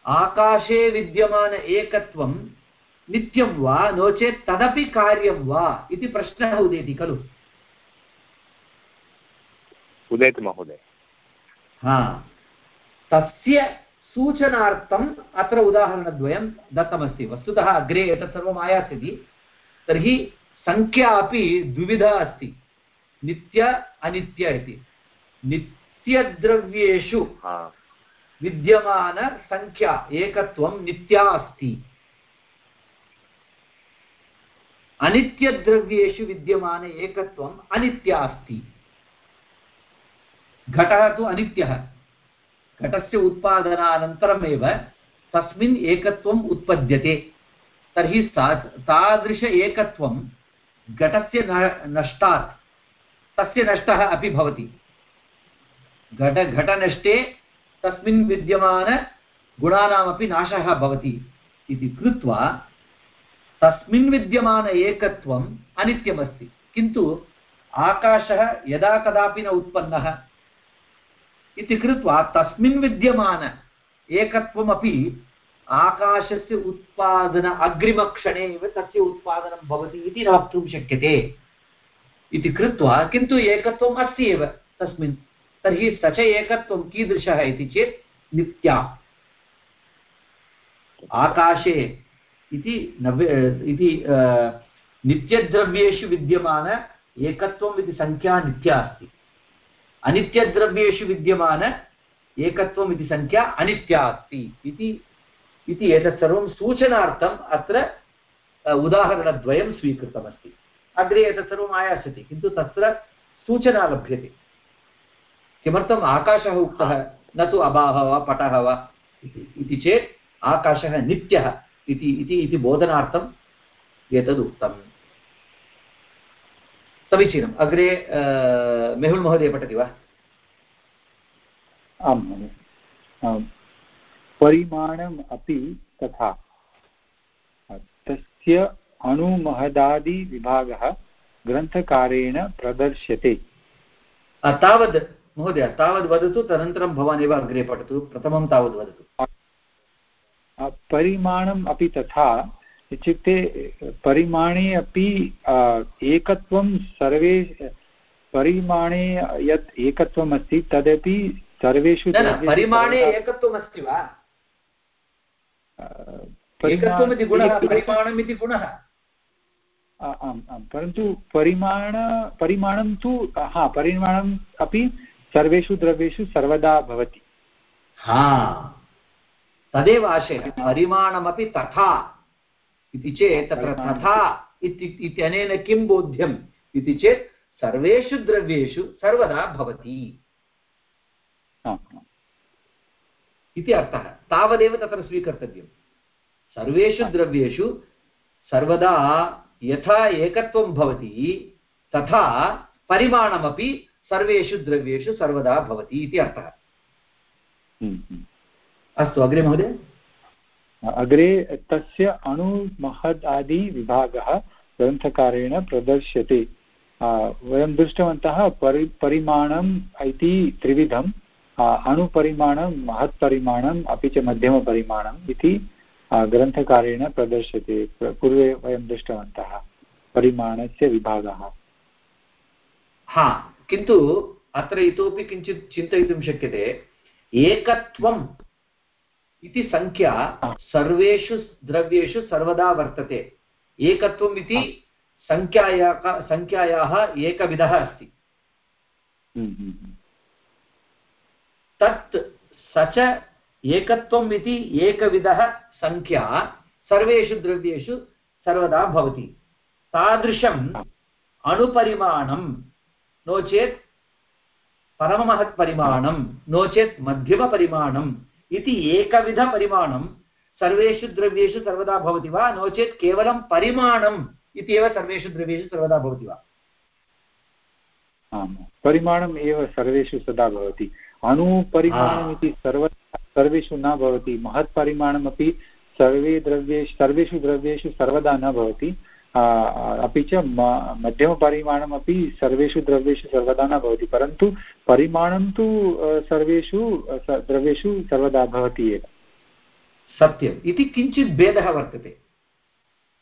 आकाशे विद्यमान एकत्वं नित्यं वा? नो चेत् तदपि कार्यं वा? इति प्रश्नः उदेति खलु? उदेति महोदय। हा। तस्य सूचनार्थम् अत्र उदाहरणद्वयं दत्तमस्ति। वस्तुतः अग्रे एतत् सर्वम् आयास्यति। तर्हि सङ्ख्या अपि द्विविधा अस्ति। नित्य अनित्य इति। नित्यद्रव्येषु विद्यमानसङ्ख्या एकत्वं नित्या अस्ति। अनित्यद्रव्येषु विद्यमान एकत्वम् अनित्या अस्ति। घटः तु अनित्यः। घटस्य उत्पादनानन्तरमेव तस्मिन् एकत्वम् उत्पद्यते। तर्हि सा, तादृश एकत्वं घटस्य नष्टात्। तस्य नष्टः अपि भवति। घट, घटनष्टे तस्मिन् विद्यमानगुणानामपि नाशः भवति इति कृत्वा तस्मिन् विद्यमान एकत्वम् अनित्यमस्ति। किन्तु आकाशः यदा कदापि न उत्पन्नः इति कृत्वा तस्मिन् विद्यमान एकत्वमपि आकाशस्य उत्पादन अग्रिमक्षणे एव तस्य उत्पादनं भवति इति न वक्तुं शक्यते इति कृत्वा किन्तु एकत्वम् अस्ति एव तस्मिन् तर्हि स च एकत्वं कीदृशः इति चेत् नित्या। आकाशे इति नव्य, इति नित्यद्रव्येषु विद्यमान एकत्वम् इति सङ्ख्या नित्या अस्ति। अनित्यद्रव्येषु विद्यमान एकत्वम् इति सङ्ख्या अनित्या अस्ति इति इति एतत् सर्वं सूचनार्थम् अत्र उदाहरणद्वयं स्वीकृतमस्ति। अग्रे एतत् सर्वम् आयास्यति, किन्तु तत्र सूचना लभ्यते। किमर्थम् आकाशः उक्तः? न तु अभावः वा पटः वा इति चेत् आकाशः नित्यः इति इति बोधनार्थम् एतद् उक्तम्। समीचीनम्। अग्रे मेहुल् महोदय पठति वा? आं महोदय। परिमाणम् अपि तथा। तस्य अणुमहदादिविभागः ग्रन्थकारेण प्रदर्श्यते। तावद् महोदय तावद् वदतु तदनन्तरं भवान् एव अग्रे पठतु प्रथमं तावद् वदतु। परिमाणम् अपि तथा इत्युक्ते परिमाणे अपि एकत्वं सर्वे परिमाणे यत् एकत्वम् अस्ति तदपि सर्वेषु परिमाणे एकत्वम् अस्ति वा? एकत्वमिति गुणः गुणः। आम् आम् परन्तु परिमाण परिमाणं तु हा परिमाणम् अपि सर्वेषु द्रव्येषु सर्वदा भवति। हा तदेव आशयः। परिमाणमपि तथा इति चेत् तत्र तथा इत्यनेन किं बोध्यम् इति चेत् सर्वेषु द्रव्येषु सर्वदा भवति। इति अर्थः। तावदेव तत्र स्वीकर्तव्यं सर्वेषु द्रव्येषु सर्वदा यथा एकत्वं भवति तथा परिमाणमपि सर्वेषु द्रव्येषु सर्वदा भवति इति अर्थः। हम्म, हम्म। अस्तु अग्रे महोदय? अग्रे तस्य अणुमहद् आदिविभागः ग्रन्थकारेण प्रदर्श्यते। वयं दृष्टवन्तः परि परिमाणम् इति त्रिविधम् अणुपरिमाणं महत्परिमाणम् अपि च मध्यमपरिमाणम् इति ग्रन्थकारेण प्रदर्श्यते। पूर्वे वयं दृष्टवन्तः परिमाणस्य विभागः। हा किन्तु अत्र इतोपि किञ्चित् चिन्तयितुं शक्यते एकत्वं इति सङ्ख्या सर्वेषु द्रव्येषु सर्वदा वर्तते। एकत्वम् इति सङ्ख्यायाः सङ्ख्यायाः एकविधः अस्ति। हम्म, हम्म, हम्म। तत् स च एकत्वम् इति एकविधः सङ्ख्या सर्वेषु द्रव्येषु सर्वदा भवति। तादृशम् अणुपरिमाणं नो चेत् परममहत्परिमाणं नो चेत् मध्यमपरिमाणं इति एकविधपरिमाणं सर्वेषु द्रव्येषु सर्वदा भवति वा नो चेत् केवलं परिमाणम् इति एव सर्वेषु द्रव्येषु सर्वदा भवति वा आम् परिमाणम् एव सर्वेषु सदा भवति अणुपरिमाणमिति सर्व सर्वेषु न भवति महत्परिमाणमपि सर्वे द्रव्येषु सर्वेषु द्रव्येषु सर्वदा न भवति अपि च मध्यमपरिमाणमपि सर्वेषु द्रव्येषु सर्वदा न भवति परन्तु परिमाणं तु सर्वेषु द्रव्येषु सर्वदा भवति एव। सत्यम्। इति किञ्चित् भेदः वर्तते।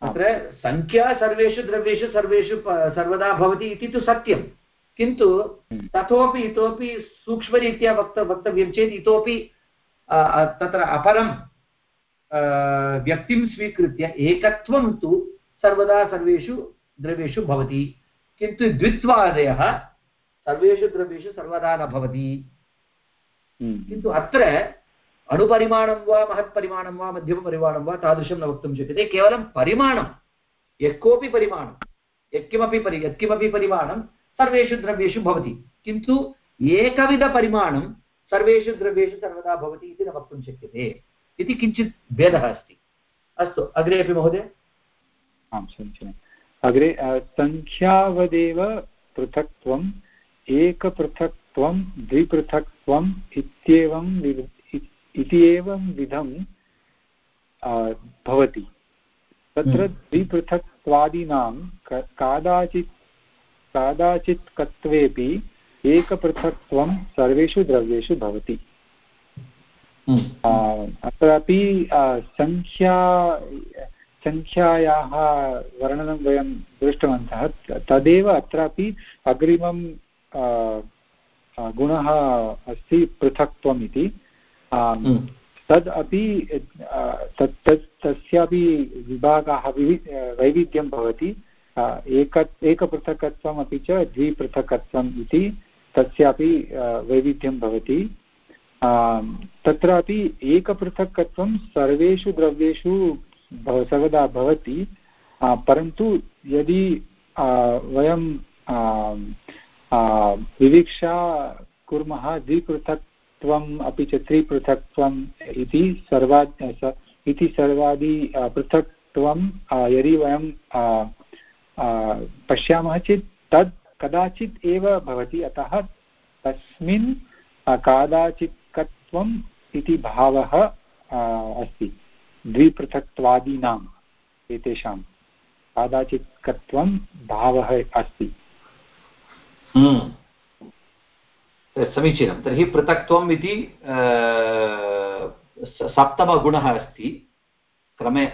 अत्र सङ्ख्या सर्वेषु द्रव्येषु सर्वेषु सर्वदा भवति इति तु सत्यं किन्तु हम्म। ततोपि इतोपि सूक्ष्मरीत्या वक्त वक्तव्यं चेत् इतोपि तत्र अपरं व्यक्तिं स्वीकृत्य एकत्वं तु सर्वदा सर्वेषु द्रव्येषु भवति। किन्तु द्वित्वादयः सर्वेषु द्रव्येषु सर्वदा न भवति। हम्म। किन्तु अत्र अणुपरिमाणं वा महत्परिमाणं वा मध्यमपरिमाणं वा तादृशं न वक्तुं शक्यते। केवलं परिमाणं यः कोऽपि परिमाणं यत्किमपि परि यत्किमपि परिमाणं सर्वेषु द्रव्येषु भवति। किन्तु एकविधपरिमाणं सर्वेषु द्रव्येषु सर्वदा भवति इति न वक्तुं शक्यते। इति किञ्चित् भेदः अस्ति। अस्तु अग्रे अपि महोदय। आं समीचीनम् अग्रे सङ्ख्यावदेव पृथक्त्वम् एकपृथक्त्वं द्विपृथक्त्वम् इत्येवं इति एवं विधं भवति तत्र हम्म। द्विपृथक्त्वादीनां कादाचित् कादाचित् कत्वेपि एकपृथक्त्वं सर्वेषु द्रव्येषु भवति हम्म। अत्रापि सङ्ख्या सङ्ख्यायाः वर्णनं वयं दृष्टवन्तः। तदेव अत्रापि अग्रिमं गुणः अस्ति पृथक्त्वम् इति हम्म। तद् अपि तत् तत् तस्यापि विभागाः वैविध्यं भवति। एक एकपृथक्त्वम् अपि च द्विपृथक्त्वम् इति तस्यापि वैविध्यं भवति। तत्रापि एकपृथक्त्वं सर्वेषु द्रव्येषु सर्वदा भवति। परन्तु यदि वयं विवीक्षा कुर्मः, द्विपृथक्त्वम् अपि च त्रिपृथक्त्वम् इति सर्वा इति सर्वादि पृथक्त्वं यदि वयं पश्यामः चेत् तत् कदाचित् एव भवति। अतः तस्मिन् कादाचित्कत्वम् इति भावः अस्ति। द्विपृथक्त्वादीनाम् एतेषां कादाचित्कत्वं भावः अस्ति। हम्म। समीचीनं। तर्हि पृथक्त्वम् इति सप्तमगुणः अस्ति। क्रमे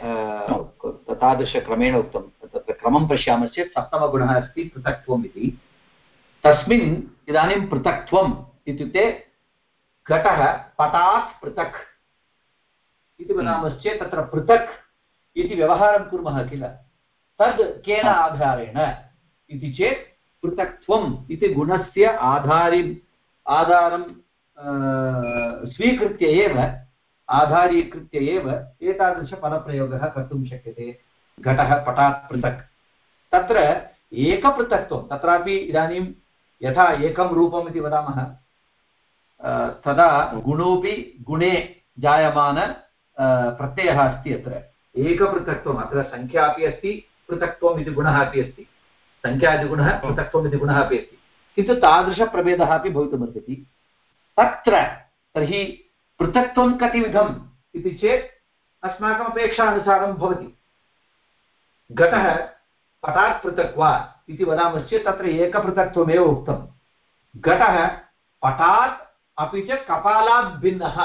तादृशक्रमेण उक्तं। तत्र क्रमं पश्यामश्चेत् सप्तमगुणः अस्ति पृथक्त्वम् इति। तस्मिन् इदानीं पृथक्त्वम् इत्युक्ते घटः पटात् पृथक्। इति वदामश्चेत् तत्र पृथक् इति व्यवहारं कुर्मः किल? तद् केन आधारेण? इति चेत् पृथक्त्वम् इति गुणस्य आधारि आधारं स्वीकृत्य एव आधारीकृत्य एव एतादृशपदप्रयोगः कर्तुं शक्यते। घटः पटात् पृथक्। तत्र एकपृथक्त्वं तत्रापि इदानीं यथा एकं रूपम् इति वदामः तदा गुणोपि गुणे जायमान प्रत्ययः अस्ति अत्र एकपृथक्त्वम् अत्र सङ्ख्या अपि अस्ति पृथक्त्वम् इति गुणः अपि अस्ति सङ्ख्यादिगुणः पृथक्त्वम् इति गुणः अपि अस्ति किन्तु तादृशप्रभेदः अपि भवितुमर्हति तत्र तर्हि पृथक्त्वं कतिविधम् इति चेत् अस्माकम् अपेक्षानुसारं भवति घटः पटात् पृथक् वा इति वदामश्चेत् तत्र एकपृथक्त्वमेव उक्तं घटः पटात् अपि च कपालात् भिन्नः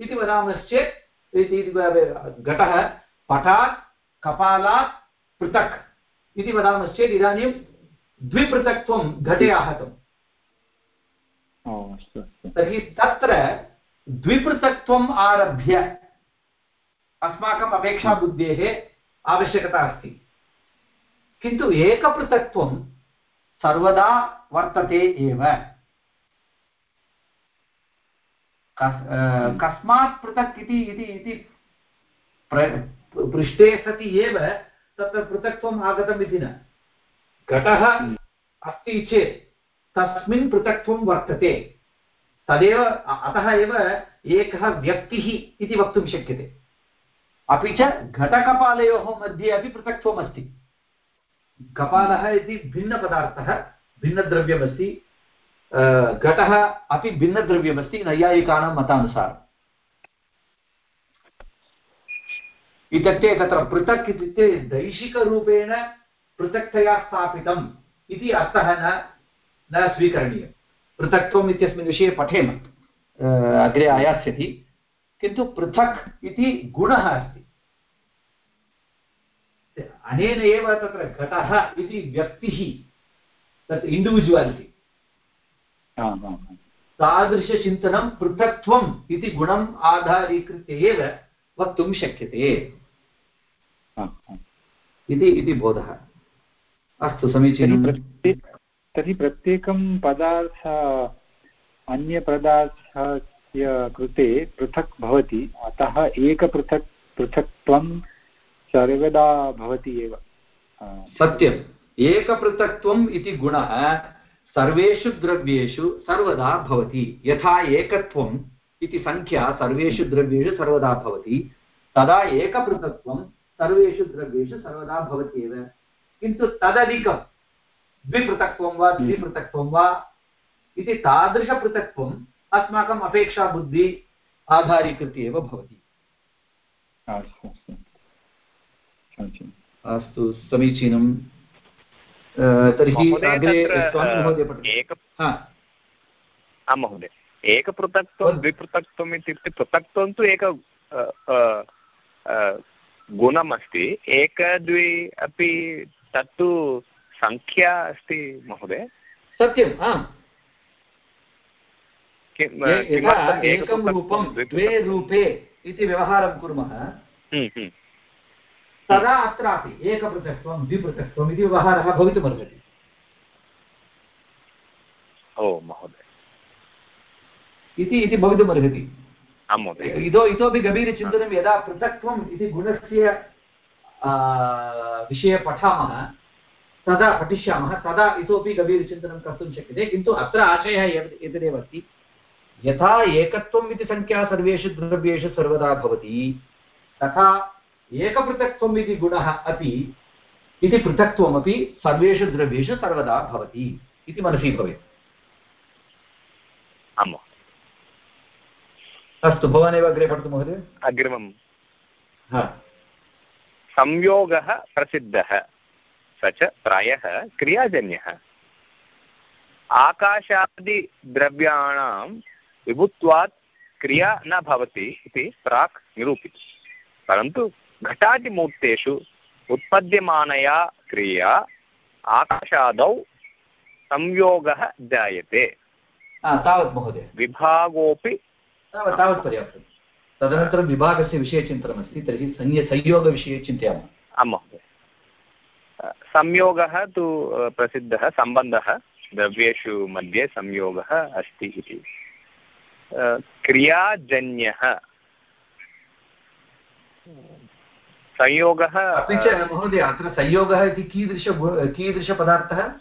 इति वदामश्चेत् घटः पटात् कपालात् पृथक्। इति वदामश्चेत् इदानीं द्विपृथक्त्वं घटे आहतम्। तर्हि तत्र द्विपृथक्त्वम् आरभ्य अस्माकम् अपेक्षाबुद्धेः आवश्यकता अस्ति। किन्तु एकपृथक्त्वं सर्वदा वर्तते एव। कस्मात् पृथक् इति इति पृष्टे सति एव तत्र पृथक्त्वम् आगतम् इति न। घटः अस्ति चेत् तस्मिन् पृथक्त्वं वर्तते। तदेव अतः एव एकः व्यक्तिः इति वक्तुं शक्यते। अपि च घटकपालयोः मध्ये अपि पृथक्त्वम् अस्ति। कपालः इति भिन्नपदार्थः भिन्नद्रव्यमस्ति। घटः अपि भिन्नद्रव्यमस्ति नैयायिकानां मतानुसारम्। इत्युक्ते तत्र पृथक् इत्युक्ते दैशिकरूपेण पृथक्तया स्थापितम् इति अर्थः न न स्वीकरणीयम्। पृथक्त्वम् इत्यस्मिन् विषये पठेम। अग्रे आयास्यति। किन्तु पृथक् इति गुणः अस्ति। अनेन एव तत्र घटः इति व्यक्तिः, तत् इण्डिविजुवालिटि तादृशचिन्तनं पृथक्त्वम् इति गुणम् आधारीकृत्य एव वक्तुं शक्यते. इति बोधः. अस्तु समीचीनं. तर्हि प्रत्येकं पदार्थ अन्यपदार्थस्य कृते पृथक् भवति अतः एकपृथक् पृथक्त्वं सर्वदा भवति एव. सत्यम्. एकपृथक्त्वम् इति गुणः सर्वेषु द्रव्येषु सर्वदा भवति यथा एकत्वम् इति सङ्ख्या सर्वेषु द्रव्येषु सर्वदा भवति तदा एकपृथक्त्वं सर्वेषु द्रव्येषु सर्वदा भवत्येव। किन्तु तदधिकं द्विपृथक्त्वं वा द्विपृथक्त्वं वा इति तादृशपृथक्त्वम् अस्माकम् अपेक्षाबुद्धि आधारीकृत्य एव भवति। अस्तु समीचीनं तर्हि अग्रे आं महोदय। एकपृथक्त्वं द्विपृथक्त्वम् इत्युक्ते पृथक्त्वं तु एक गुणम् अस्ति एक द्वि अपि तत्तु सङ्ख्या अस्ति महोदय। सत्यम् आम्। एकं रूपं द्वे रूपे इति व्यवहारं कुर्मः हम्म, हम्म। तदा अत्रापि एकपृथक्त्वं द्विपृथक्त्वम् इति व्यवहारः भवितुमर्हति ओ महोदय। इति इति भवितुमर्हति इतो इतोपि गभीरचिन्तनं यदा पृथक्त्वम् इति गुणस्य विषये पठामः तदा पठिष्यामः तदा इतोपि गभीरचिन्तनं कर्तुं शक्यते किन्तु अत्र आशयः एतदेव अस्ति यथा एकत्वम् इति सङ्ख्या सर्वेषु द्रव्येषु सर्वदा भवति तथा एकपृथक्त्वम् इति गुणः अपि इति पृथक्त्वमपि सर्वेषु द्रव्येषु सर्वदा भवति इति मनसि भवेत्। आम्। अस्तु भवान् एव अग्रे पठतु महोदय। अग्रिमं संयोगः प्रसिद्धः स च प्रायः क्रियाजन्यः। आकाशादिद्रव्याणां विभुत्वात् क्रिया न भवति इति प्राक् निरूपितं। परन्तु घटादिमूर्तेषु उत्पद्यमानया क्रिया आकाशादौ संयोगः जायते। तावत् महोदय। विभागोऽपि तावत् पर्याप्तं। तदनन्तरं विभागस्य विषये चिन्तनमस्ति तर्हि संय संयोगविषये चिन्तयामः। आं महोदय। संयोगः तु प्रसिद्धः सम्बन्धः द्रव्येषु मध्ये संयोगः अस्ति इति। क्रियाजन्यः। संयोगः अपि च महोदय अत्र संयोगः इति कीदृश कीदृशपदार्थः?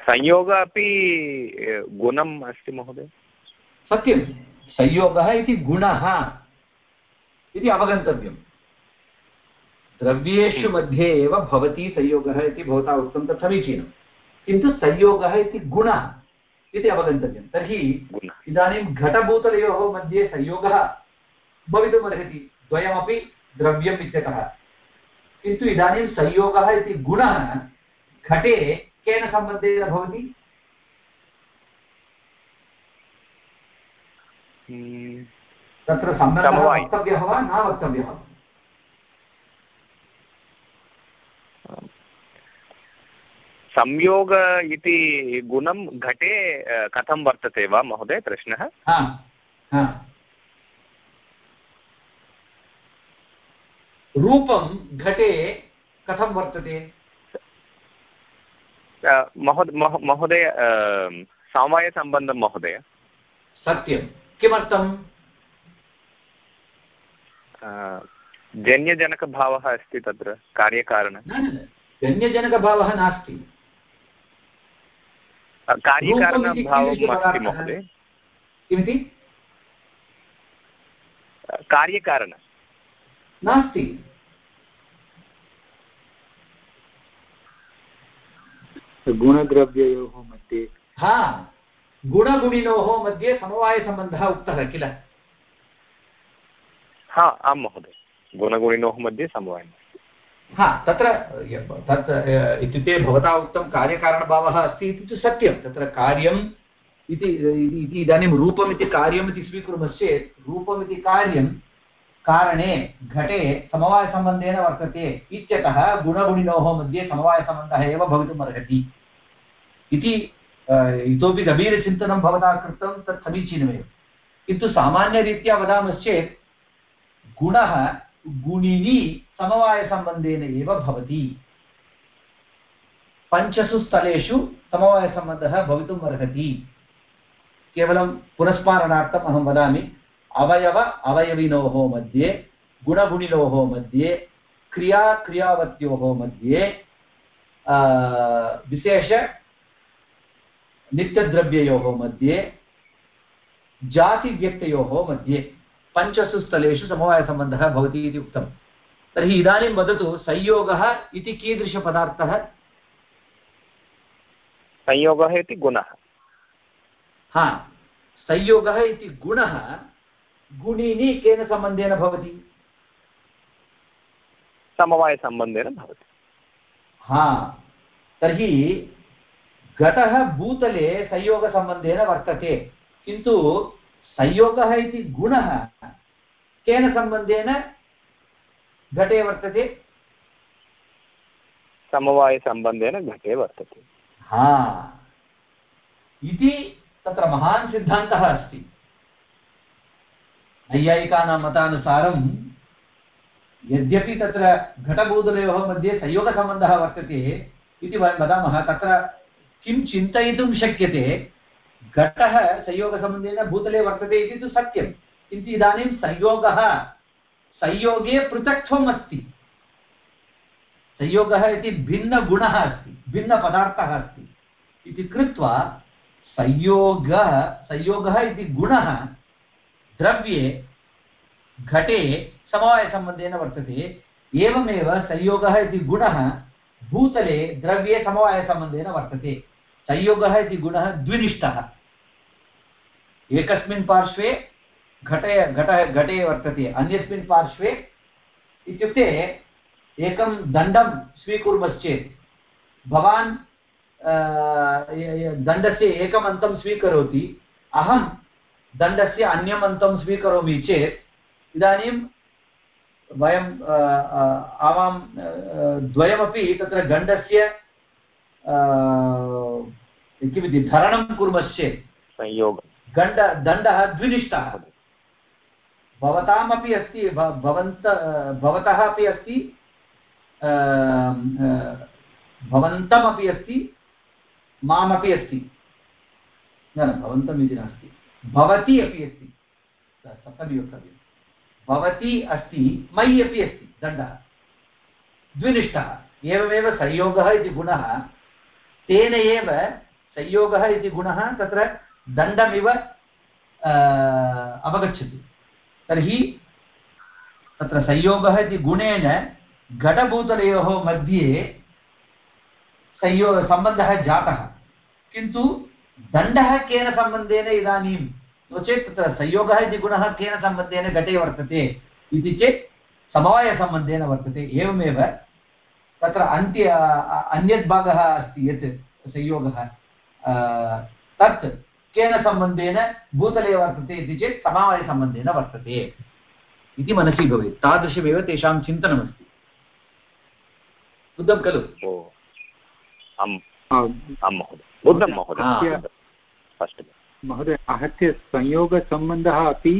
संयोगः अपि गुणम् अस्ति महोदय। सत्यं। संयोगः इति गुणः इति अवगन्तव्यं। द्रव्येषु हम्म। मध्ये एव भवति संयोगः इति भवता उक्तं तत् समीचीनं। किन्तु संयोगः इति गुणः इति अवगन्तव्यं। तर्हि इदानीं घटभूतलयोः मध्ये संयोगः भवितुमर्हति। द्वयमपि द्रव्यम् इत्यतः। किन्तु इदानीं संयोगः इति गुणः घटे केन सम्बन्धेन भवति? हम्म। तत्र सम्बन्धः वक्तव्यः वा न वक्तव्यः संयोग इति गुणं घटे कथं वर्तते वा महोदय प्रश्नः? रूपं घटे कथं वर्तते? महोदय समवायसम्बन्धं महोदय। सत्यं। किमर्थं? जन्यजनकभावः अस्ति तत्र कार्यकारण। जन्यजनकभावः नास्ति। कार्यकारणभावम् अस्ति महोदय किमिति? कार्यकारण नास्ति गुणद्रव्ययोः मध्ये हा गुणगुणिनोः मध्ये समवायसम्बन्धः उक्तः किल? हा आं महोदय। गुणगुणिनोः मध्ये समवायः हा, तत्र तत् इत्युक्ते भवता उक्तं कार्यकारणभावः अस्ति इति तु सत्यं, तत्र कार्यम् इति इदानीं रूपम् इति कार्यम् इति स्वीकुर्मश्चेत्, रूपमिति कार्यं कारणे घटे समवायसम्बन्धेन वर्तते इत्यतः गुणगुणिनोः मध्ये समवायसम्बन्धः एव भवितुम् अर्हति। इति इतोपि गभीरचिन्तनं भवता कृतं तत् समीचीनमेव। किन्तु सामान्यरीत्या वदामश्चेत्, गुणः गुणिनि समवायसम्बन्धेन एव भवति। पञ्चसु स्थलेषु समवायसम्बन्धः भवितुम् अर्हति। केवलं पुरस्मारणार्थम् अहं वदामि, अवयव अवयविनोः मध्ये, गुणगुणिनोः मध्ये क्रियाक्रियावत्योः मध्ये विशेष नित्यद्रव्ययोः मध्ये, जातिव्यक्तयोः मध्ये, पञ्चसु स्थलेषु समवायसम्बन्धः भवति इति उक्तं तर्हि इदानीं वदतु संयोगः इति कीदृशपदार्थः? संयोगः इति गुणः। हा संयोगः इति गुणः गुणिनि केन सम्बन्धेन भवति? समवायसम्बन्धेन भवति। हा तर्हि घटः भूतले संयोगसम्बन्धेन वर्तते किन्तु संयोगः इति गुणः केन सम्बन्धेन घटे वर्तते। समवायसम्बन्धेन घटे वर्तते। हा। इति तत्र महान् सिद्धान्तः अस्ति। नैयायिकानां मतानुसारं यद्यपि तत्र घटभूतलयोः मध्ये संयोगसम्बन्धः वर्तते इति वयं वदामः तत्र किं चिन्तयितुं शक्यते घटः संयोगसम्बन्धेन भूतले वर्तते इति तु सत्यं। किन्तु इदानीं संयोगः संयोगे पृथक्त्वम् अस्ति संयोगः इति भिन्नगुणः अस्ति, भिन्नपदार्थः अस्ति। इति कृत्वा संयोगः संयोगः इति गुणः द्रव्ये घटे समवायसम्बन्धेन वर्तते। एवमेव संयोगः इति गुणः भूतले द्रव्ये समवायसम्बन्धेन वर्तते। संयोगः इति गुणः द्विनिष्ठः। एकस्मिन् पार्श्वे घटे घटः घटे वर्तते। अन्यस्मिन् पार्श्वे इत्युक्ते एकं दण्डं स्वीकुर्मश्चेत्। भवान् दण्डस्य एकम् अन्तं स्वीकरोति। अहं दण्डस्य अन्यम् अन्तं स्वीकरोमि चेत् इदानीं वयं आवां द्वयमपि तत्र गण्डस्य किमिति धरणं कुर्मश्चेत्। गण्ड दण्डः द्विनिष्ठः। भवतामपि अस्ति भवन्त, भवतः अपि अस्ति भवन्तमपि अस्ति, मामपि अस्ति। न न, भवन्तम् इति नास्ति। भवती अपि अस्ति। सप्तमी वक्तव्यं भवती अस्ति, मयि अपि अस्ति, दण्डः। द्विनिष्ठः। एवमेव संयोगः इति गुणः। तेन एव संयोगः इति गुणः तत्र दण्डमिव अवगच्छति। तर्हि तत्र संयोगः इति गुणेन घटभूतलयोः मध्ये संयो सम्बन्धः जातः। किन्तु दण्डः केन सम्बन्धेन इदानीं? नो चेत् तत्र संयोगः इति गुणः केन सम्बन्धेन घटे वर्तते इति चेत् समवायसम्बन्धेन वर्तते। एवमेव तत्र अन्त्य अन्यत् भागः अस्ति यत् संयोगः। तत् केन सम्बन्धेन भूतले वर्तते इति चेत् समवायसम्बन्धेन वर्तते। इति मनसि भवेत्। तादृशमेव तेषां चिन्तनमस्ति। बुद्धं खलु? महोदय। महोदय आहत्य संयोगसम्बन्धः अपि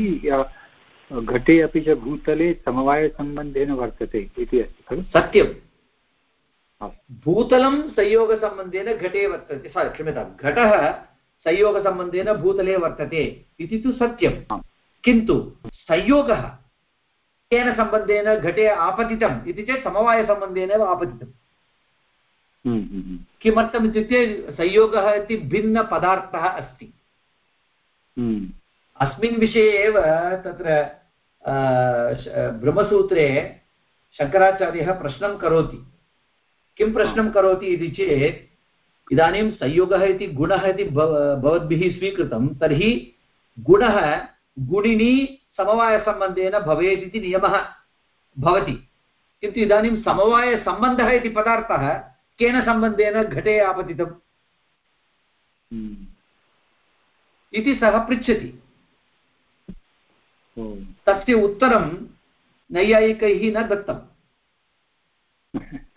घटे अपि च भूतले समवायसम्बन्धेन वर्तते इति अस्ति खलु? सत्यं भूतलं संयोगसम्बन्धेन घटे वर्तते। सारि क्षम्यतां घटः संयोगसम्बन्धेन भूतले वर्तते इति तु सत्यं किन्तु संयोगः केन सम्बन्धेन घटे आपतितम् इति चेत् समवायसम्बन्धेन एव आपतितम्। हम्म, हम्म, हम्म। किमर्थम् इत्युक्ते संयोगः इति भिन्नपदार्थः अस्ति। अस्मिन् विषये एव तत्र ब्रह्मसूत्रे शङ्कराचार्यः प्रश्नं करोति। किं प्रश्नं करोति इति चेत् इदानीं संयोगः इति गुणः इति भवद्भिः स्वीकृतं तर्हि गुणः गुणिनी समवायसम्बन्धेन भवेत् इति नियमः भवति। किन्तु इदानीं समवायसम्बन्धः इति पदार्थः केन सम्बन्धेन घटे आपतितम्? इति सः पृच्छति। तस्य उत्तरं नैयायिकैः न दत्तम्।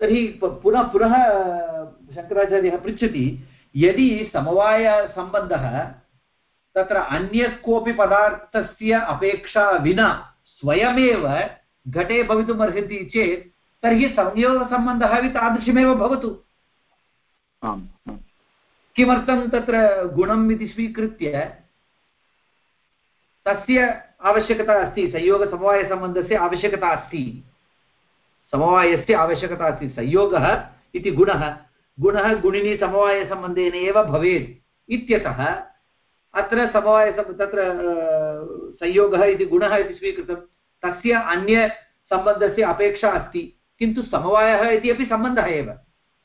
तर्हि पुनः पुनः शङ्कराचार्यः पृच्छति यदि समवायसम्बन्धः तत्र अन्यत् कोऽपि पदार्थस्य अपेक्षा विना स्वयमेव घटे भवितुम् अर्हति चेत् तर्हि संयोगसम्बन्धः अपि तादृशमेव भवतु। किमर्थं तत्र गुणम् इति स्वीकृत्य तस्य आवश्यकता अस्ति संयोगसमवायसम्बन्धस्य आवश्यकता अस्ति? समवायस्य आवश्यकता अस्ति। संयोगः इति गुणः। गुणः गुणिनी समवायसम्बन्धेन एव भवेत् इत्यतः अत्र समवायसम् तत्र संयोगः इति गुणः इति स्वीकृतं। तस्य अन्यसम्बन्धस्य अपेक्षा अस्ति। किन्तु समवायः इति अपि सम्बन्धः एव।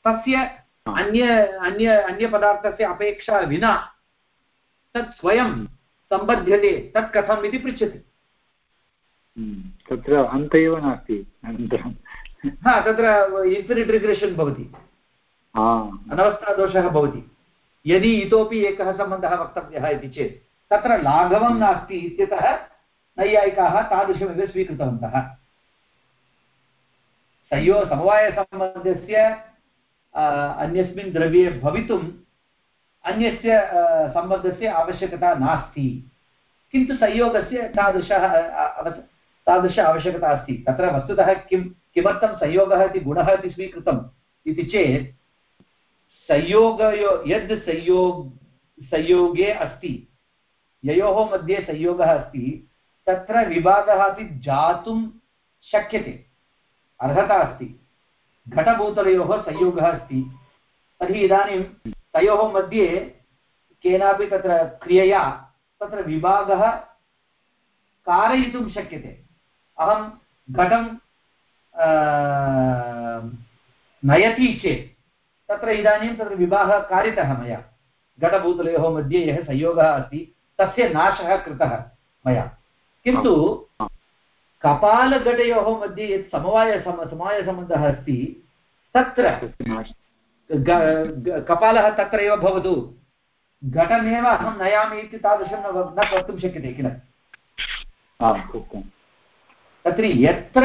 तस्य अन्य अन्य अन्यपदार्थस्य अपेक्षा विना तत् स्वयं सम्बध्यते तत् कथम् इति पृच्छति। तत्र अन्त एव नास्ति अनन्तरं। हा तत्र इन्फिनिट् रिग्रेशन् भवति। अनवस्थादोषः भवति। यदि इतोपि एकः सम्बन्धः वक्तव्यः इति चेत् तत्र लाघवं नास्ति इत्यतः नैयायिकाः तादृशमेव स्वीकृतवन्तः। संयो समवायसम्बन्धस्य अन्यस्मिन् द्रव्ये भवितुम् अन्यस्य सम्बन्धस्य आवश्यकता नास्ति। किन्तु संयोगस्य तादृशः तादृश आवश्यकता अस्ति। तत्र वस्तुतः किं, किमर्थं संयोगः इति गुणः इति स्वीकृतम् इति चेत् संयोगयो, यद् संयोग, संयोगे अस्ति, ययोः मध्ये संयोगः अस्ति, तत्र विभागः अपि जातुं शक्यते। अर्हता अस्ति। घटभूतलयोः संयोगः अस्ति। तर्हि इदानीं तयोः मध्ये केनापि तत्र क्रियया, तत्र विभागः कारयितुं शक्यते। अहं घटं नयति चेत् तत्र इदानीं तत्र विवाहः कारितः मया। घटभूतलयोः मध्ये यः संयोगः अस्ति तस्य नाशः कृतः मया। किन्तु कपालघटयोः मध्ये यत् समवायसम समवायसम्बन्धः अस्ति तत्र कपालः तत्र एव भवतु। घटमेव अहं नयामि इति तादृशं न कर्तुं शक्यते किल। तत्र यत्र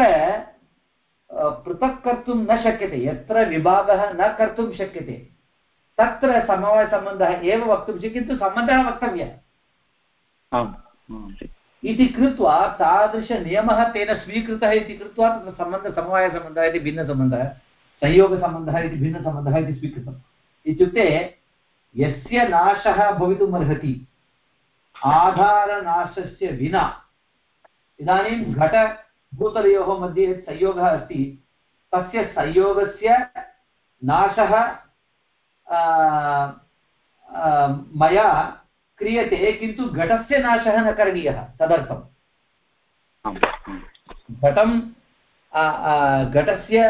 पृथक् कर्तुं न शक्यते यत्र विभागः न कर्तुं शक्यते तत्र समवायसम्बन्धः एव वक्तुं शक्यते किन्तु सम्बन्धः वक्तव्यः। इति कृत्वा तादृशनियमः तेन स्वीकृतः इति कृत्वा तत्र सम्बन्धसमवायसम्बन्धः इति भिन्नसम्बन्धः संयोगसम्बन्धः इति भिन्नसम्बन्धः इति स्वीकृतम्। इत्युक्ते यस्य नाशः भवितुम् अर्हति आधारनाशस्य विना इदानीं घट भूतलयोः मध्ये यत् संयोगः अस्ति तस्य संयोगस्य नाशः मया क्रियते किन्तु घटस्य नाशः न करणीयः तदर्थम्। घटं घटस्य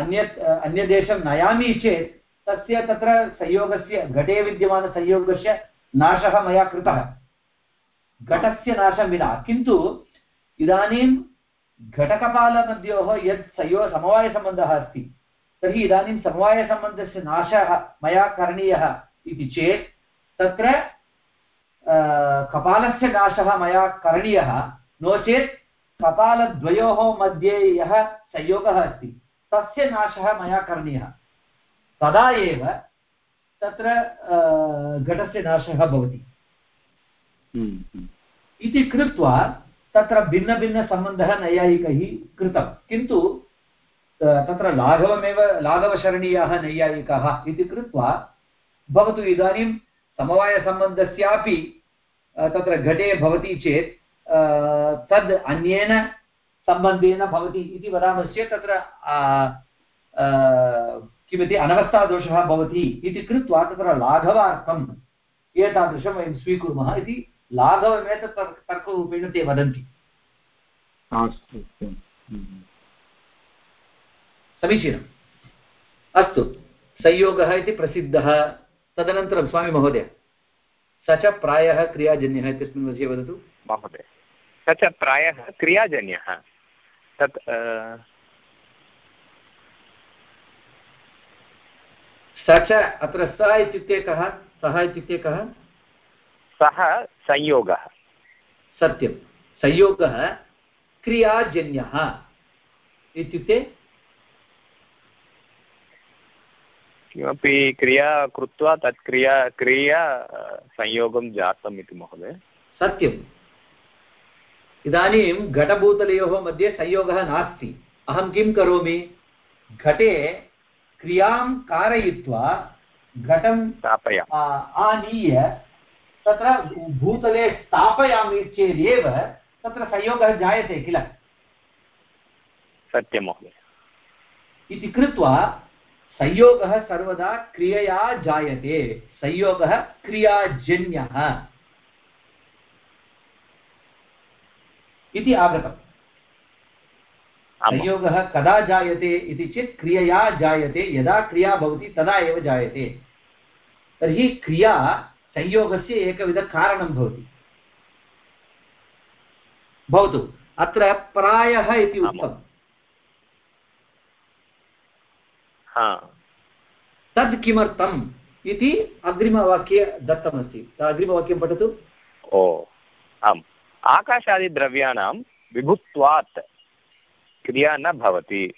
अन्यत् अन्यदेशं नयामि चेत् तस्य तत्र संयोगस्य घटे विद्यमानसंयोगस्य नाशः मया कृतः। घटस्य नाशं विना किन्तु इदानीं घटकपालमद्योः यत् सयो समवायसम्बन्धः अस्ति तर्हि इदानीं समवायसम्बन्धस्य नाशः मया करणीयः इति चेत् तत्र कपालस्य नाशः मया करणीयः नो चेत् कपालद्वयोः मध्ये यः संयोगः अस्ति तस्य नाशः मया करणीयः तदा एव तत्र घटस्य नाशः भवति हम्म, हम्म। इति कृत्वा तत्र भिन्नभिन्नसम्बन्धः नैयायिकैः कृतं किन्तु तत्र लाघवमेव, लाघवशरणीयाः नैयायिकाः इति कृत्वा, भवतु इदानीं समवायसम्बन्धस्यापि तत्र घटे भवति चेत् तद् अन्येन सम्बन्धेन भवति इति वदामश्चेत् तत्र किमिति अनवस्थादोषः भवति इति कृत्वा तत्र लाघवार्थम् एतादृशं वयं स्वीकुर्मः इति लाघवमेतत् तर्करूपेण ते वदन्ति। समीचीनम्। अस्तु संयोगः इति प्रसिद्धः। तदनन्तरं स्वामी महोदय स च प्रायः क्रियाजन्यः इत्यस्मिन् विषये वदतु। महोदय स च प्रायः क्रियाजन्यः। तत् स च अत्र स इत्युक्ते कः? सः इत्युक्ते कः? सः संयोगः। सत्यं। संयोगः क्रियाजन्यः इत्युक्ते किमपि क्रिया कृत्वा तत् क्रिया क्रिया संयोगं जातम् इति महोदय। सत्यम् इदानीं घटभूतलयोः मध्ये संयोगः नास्ति। अहं किं करोमि? घटे क्रियाँ कारयित्वा घटं स्थापय आनीय तत्र भूतले स्थापयामि चेदेव तत्र संयोगः जायते किल? सत्यं महोदय। इति कृत्वा संयोगः सर्वदा क्रियया जायते। संयोगः क्रियाजन्यः। इति आगतम् संयोगः कदा जायते इति चेत् क्रियया जायते। यदा क्रिया भवति तदा एव जायते। तर्हि क्रिया संयोगस्य एकविधकारणं भवति। भवतु अत्र प्रायः इति उक्तम् तद् किमर्थम् इति अग्रिमवाक्ये दत्तमस्ति। अग्रिमवाक्यं पठतु। ओ आम्। आकाशादिद्रव्याणां विभुत्वात् क्रिया न भवति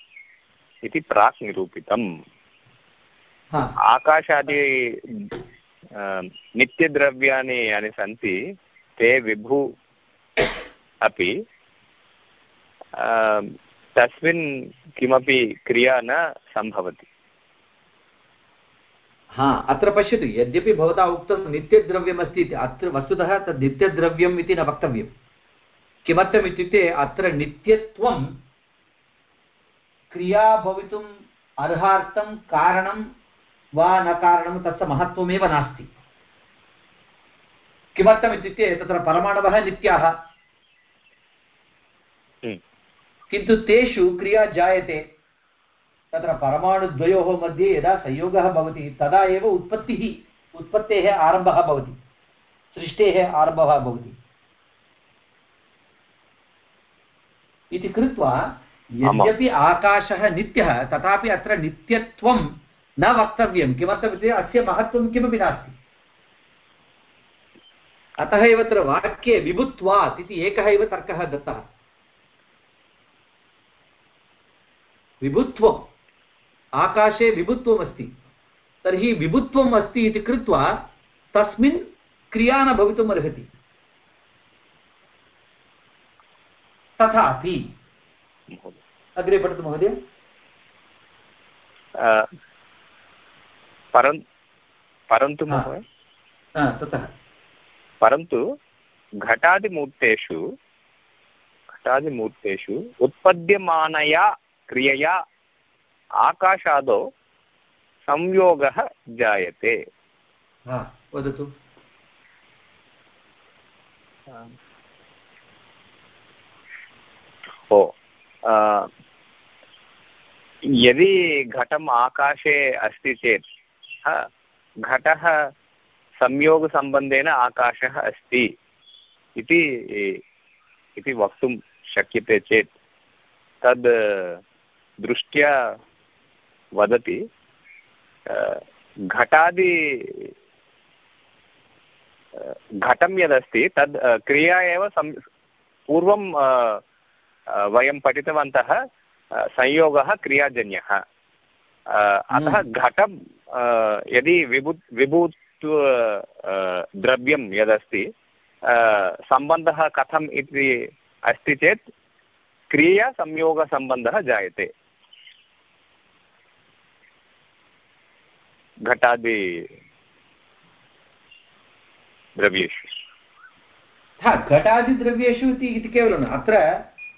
इति प्राक् निरूपितम्। आकाशादि नित्यद्रव्याणि यानि सन्ति, ते विभु अपि तस्मिन् किमपि क्रिया न सम्भवति। हा, अत्र पश्यतु, यद्यपि भवता उक्तं नित्यद्रव्यमस्ति इति, अत्र वस्तुतः तद् नित्यद्रव्यम् इति न वक्तव्यं किमर्थम् इत्युक्ते, अत्र नित्यत्वं क्रिया भवितुम् अर्हार्थं कारणं वा न कारणं तस्य महत्त्वमेव नास्ति। किमर्थम् इत्युक्ते तत्र परमाणवः नित्याः। हम्म। किन्तु तेषु क्रिया जायते। तत्र परमाणुद्वयोः मध्ये यदा संयोगः भवति तदा एव उत्पत्तिः उत्पत्तेः आरम्भः भवति सृष्टेः आरम्भः भवति। इति कृत्वा यद्यपि आकाशः नित्यः तथापि अत्र नित्यत्वं न वक्तव्यं किमर्थमित्युक्ते अस्य महत्त्वं किमपि नास्ति। अतः एव अत्र वाक्ये विभुत्वात् इति एकः एव तर्कः दत्तः। विभुत्वम् आकाशे विभुत्वमस्ति। तर्हि विभुत्वम् अस्ति इति कृत्वा तस्मिन् क्रिया न भवितुम् अर्हति। तथापि अग्रे पठतु महोदय। परन् परन्तु महोदय। ततः। परन्तु घटादिमूर्तेषु घटादिमूर्तेषु उत्पद्यमानया क्रियया आकाशादौ संयोगः जायते। वदतु। ओ यदि घटम् आकाशे अस्ति चेत् घटः संयोगसम्बन्धेन आकाशः अस्ति इति इति वक्तुं शक्यते चेत् तद् दृष्ट्या वदति घटादि घटं यदस्ति तद् क्रिया एव सं पूर्वं वयं पठितवन्तः संयोगः क्रियाजन्यः अतः हम्म। घटं यदि विभु विभूत्व द्रव्यं यदस्ति सम्बन्धः कथम् इति अस्ति चेत् क्रियासंयोगसम्बन्धः जायते। घटादि द्रव्येषु। घटादिद्रव्येषु इति केवलं अत्र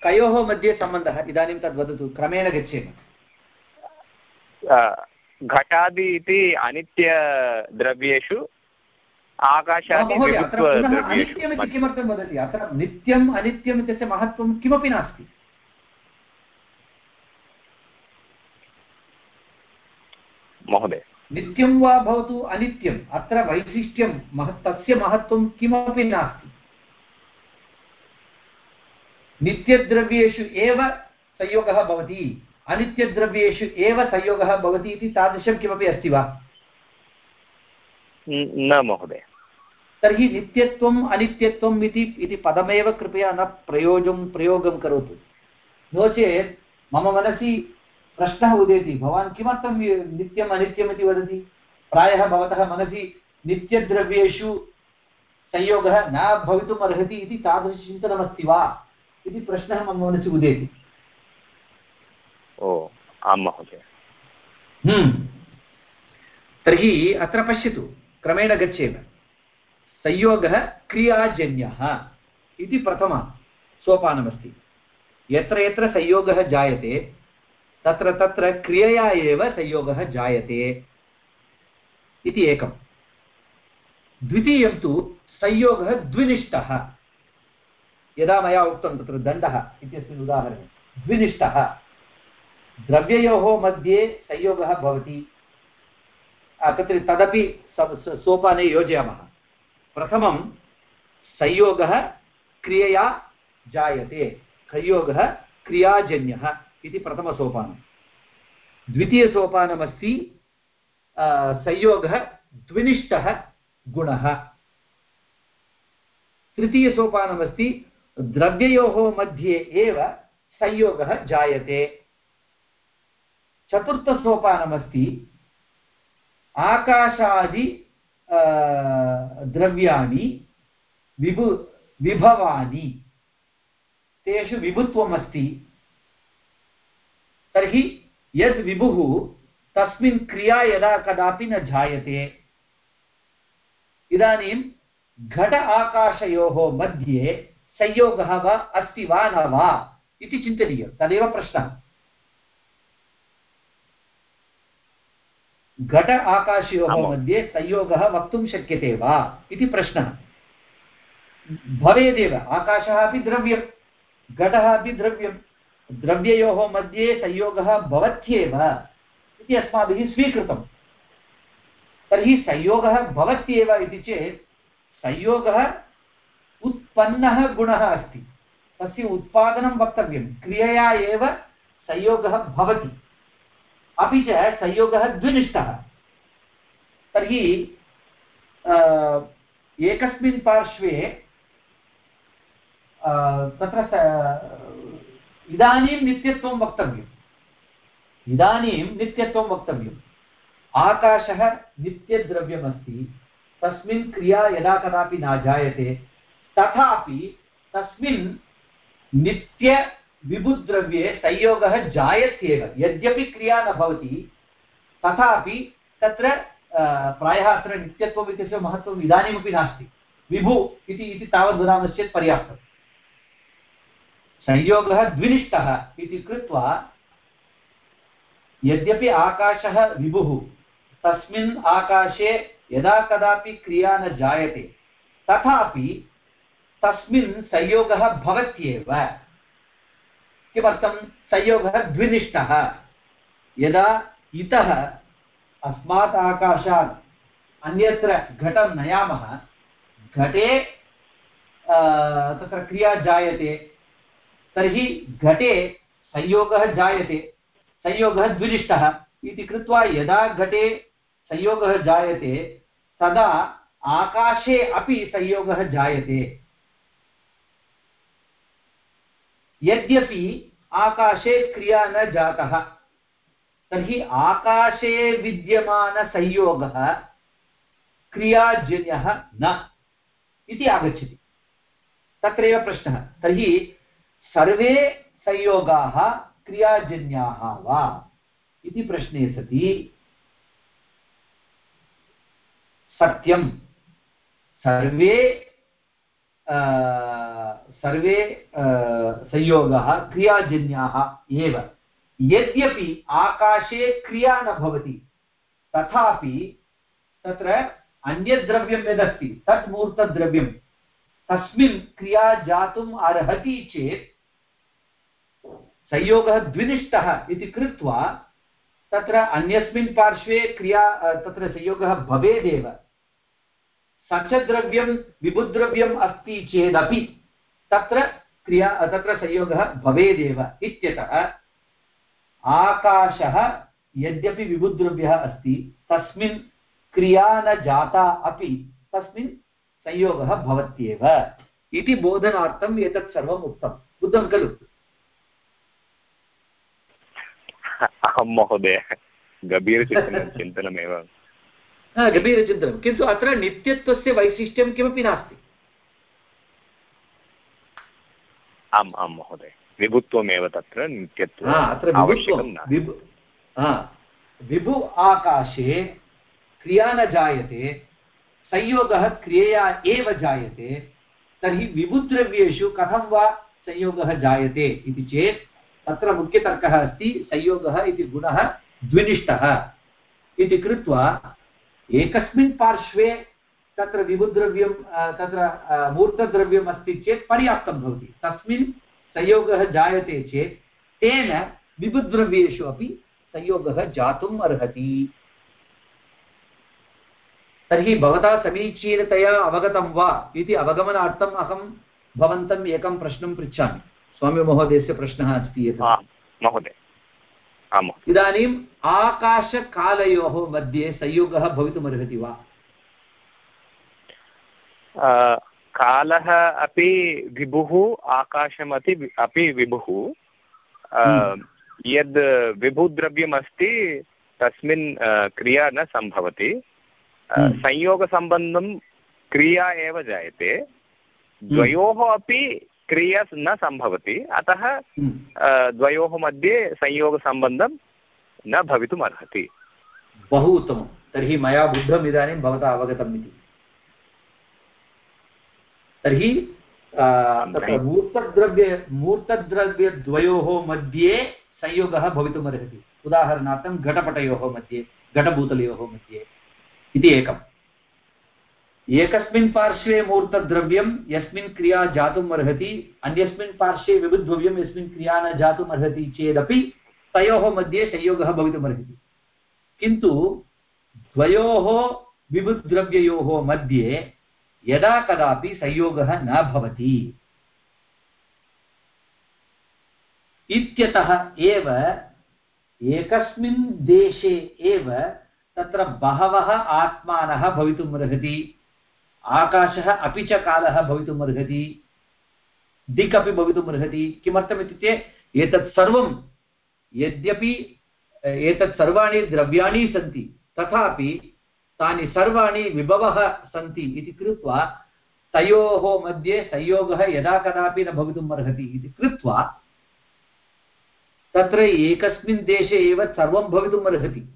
कयोः मध्ये सम्बन्धः? इदानीं तद् वदतु क्रमेण गच्छेम। घटादि इति अनित्यद्रव्येषु आकाशादि किमर्थं वदति? अत्र नित्यम् अनित्यम् इत्यस्य महत्त्वं किमपि नास्ति। महोदय। नित्यं वा भवतु अनित्यम् अत्र वैशिष्ट्यं महत् तस्य महत्त्वं किमपि नास्ति। नित्यद्रव्येषु एव संयोगः भवति। अनित्यद्रव्येषु एव संयोगः भवति इति तादृशं किमपि अस्ति वा? न महोदय। तर्हि नित्यत्वम् अनित्यत्वम् इति इति पदमेव कृपया न प्रयोजं प्रयोगं करोतु। नो चेत् मम मनसि प्रश्नः उदेति भवान् किमर्थं नित्यम् अनित्यम् इति वदति? प्रायः भवतः मनसि नित्यद्रव्येषु संयोगः न भवितुम् अर्हति इति तादृशचिन्तनमस्ति वा? इति प्रश्नः मम मनसि उदेति। ओ आं महोदय। हम्म। तर्हि अत्र पश्यतु, क्रमेण गच्छेम। संयोगः क्रियाजन्यः इति प्रथमः सोपानमस्ति। यत्र यत्र संयोगः जायते, तत्र तत्र क्रियया एव संयोगः जायते इति एकं द्वितीयं तु संयोगः द्विनिष्ठः। यदा मया उक्तं तत्र दण्डः इत्यस्मिन् उदाहरणे, द्विनिष्ठः। द्रव्ययोः मध्ये संयोगः भवति। तत्र तदपि सोपाने योजयामः। प्रथमं संयोगः क्रियया जायते। संयोगः क्रियाजन्यः इति प्रथमसोपानं। द्वितीयसोपानमस्ति संयोगः द्विनिष्ठः गुणः। तृतीयसोपानमस्ति, द्रव्ययोः मध्ये एव संयोगः जायते। चतुर्थसोपानमस्ति। आकाशादि द्रव्याणि, विभु, विभवानि। तेषु विभुत्वमस्ति। तर्हि यद् विभुः, तस्मिन् क्रिया यदा कदापि न जायते। इदानीं घट आकाशयोः मध्ये संयोगः वा, अस्ति वा न वा इति चिन्तनीयं। तदेव प्रश्नः। घट आकाशयोः मध्ये संयोगः वक्तुं शक्यते वा इति प्रश्नः। भवेदेव आकाशः अपि द्रव्यं घटः अपि द्रव्यं द्रव्ययोः मध्ये संयोगः भवत्येव इति अस्माभिः स्वीकृतं तर्हि संयोगः भवत्येव इति चेत् संयोगः उत्पन्नः गुणः अस्ति। तस्य उत्पादनं वक्तव्यं। क्रियया एव संयोगः भवति। अपि च संयोगः द्विनिष्ठः। तर्हि एकस्मिन् पार्श्वे तत्र इदानीं नित्यत्वं वक्तव्यम्। इदानीं नित्यत्वं वक्तव्यम्। आकाशः नित्यद्रव्यमस्ति। तस्मिन् क्रिया यदा कदापि न जायते। तथापि तस्मिन् नित्यविभुद्रव्ये संयोगः जायत्येव यद्यपि क्रिया न भवति, तथापि तत्र प्रायः अत्र नित्यत्वम् इत्यस्य महत्त्वम् इदानीमपि नास्ति। विभु इति तावद् वदामश्चेत् पर्याप्तम् संयोगः द्विनिष्ठः इति कृत्वा, यद्यपि आकाशः विभुः, तस्मिन् आकाशे यदा कदापि क्रिया न जायते, तथापि तस्मिन् संयोगः भवत्येव। किमर्थं संयोगः द्विनिष्ठः? यदा इतः अस्मात् आकाशात् अन्यत्र घटं नयामः, घटे तत्र क्रिया जायते, तर्हि घटे संयोगः जायते, संयोगः द्विनिष्ठः इति कृत्वा यदा घटे संयोगः जायते, तदा आकाशे अपि संयोगः जायते। यद्यपि आकाशे क्रिया न जातः, तर्हि आकाशे विद्यमानसंयोगः क्रियाजन्यः न इति आगच्छति। तत्रैव प्रश्नः। तर्हि सर्वे संयोगाः क्रियाजन्याः वा इति प्रश्ने सति। सत्यं। सर्वे सर्वे संयोगाः क्रियाजन्याः एव। यद्यपि आकाशे क्रिया न भवति, तथापि तत्र अन्यद्रव्यं यदस्ति, तत् मूर्तद्रव्यं, तस्मिन् क्रिया जातुम् अर्हति चेत् संयोगः द्विनिष्ठः इति कृत्वा तत्र अन्यस्मिन् पार्श्वे क्रिया तत्र संयोगः भवेदेव। स च द्रव्यं विभुद्रव्यम् अस्ति चेदपि। तत्र क्रिया तत्र संयोगः भवेदेव इत्यतः आकाशः यद्यपि विभुद्रव्यः अस्ति तस्मिन् क्रिया न जाता अपि तस्मिन् संयोगः भवत्येव। इति बोधनार्थम् एतत् सर्वम् उक्तम्। उक्तं खलु। अहं महोदय गभीरचिन्तनं चिन्तनमेव। गभीरचिन्तनं किन्तु अत्र नित्यत्वस्य वैशिष्ट्यं किमपि नास्ति। आम् आं महोदय। विभुत्वमेव तत्र विभु विभु आकाशे क्रिया न जायते संयोगः क्रियया एव जायते तर्हि विभुद्रव्येषु कथं वा संयोगः जायते इति चेत् तत्र मुख्यतर्कः अस्ति संयोगः इति गुणः द्विनिष्ठः। इति कृत्वा एकस्मिन् पार्श्वे तत्र विभुद्रव्यं तत्र मूर्तद्रव्यम् अस्ति चेत् पर्याप्तं भवति। तस्मिन् संयोगः जायते चेत् तेन विभुद्रव्येषु अपि संयोगः जातुम् अर्हति। तर्हि भवता समीचीनतया अवगतं वा इति अवगमनार्थम् अहं भवन्तम् एकं प्रश्नं पृच्छामि। स्वामिमहोदयस्य प्रश्नः अस्ति महोदय। इदानीम् आकाशकालयोः मध्ये संयोगः भवितुमर्हति वा? कालः अपि विभुः आकाशमपि अपि विभुः। हम्म। यद् विभुद्रव्यमस्ति तस्मिन् क्रिया न सम्भवति। हम्म। संयोगसम्बन्धं क्रिया एव जायते। हम्म। द्वयोः अपि क्रिया न सम्भवति। अतः द्वयोः मध्ये संयोगसम्बन्धं न भवितुम् अर्हति बहु उत्तमं। तर्हि मया बुद्धम् इदानीं भवता अवगतम् इति। तर्हि मूर्तद्रव्य मूर्तद्रव्यद्वयोः मध्ये संयोगः भवितुमर्हति उदाहरणार्थं घटपटयोः मध्ये घटभूतलयोः मध्ये इति एकम्। एकस्मिन् पार्श्वे मूर्तद्रव्यं यस्मिन् क्रिया जातुम् अर्हति अन्यस्मिन् पार्श्वे विबुद्भव्यं यस्मिन् क्रिया न जातुम् अर्हति चेदपि तयोः मध्ये संयोगः भवितुमर्हति किन्तु द्वयोः विबुद्द्रव्ययोः मध्ये यदा कदापि संयोगः न भवति। इत्यतः एव, एकस्मिन् देशे एव तत्र बहवः आत्मानः भवितुमर्हति आकाशः अपि च कालः भवितुमर्हति दिक् अपि भवितुमर्हति किमर्थमित्युक्ते एतत् सर्वं यद्यपि, एतत् सर्वाणि द्रव्याणि सन्ति, तथापि तानि सर्वाणि विभवः सन्ति इति कृत्वा तयोः मध्ये संयोगः यदा कदापि न भवितुम् अर्हति इति कृत्वा तत्र एकस्मिन् देशे एव सर्वं भवितुम् अर्हति।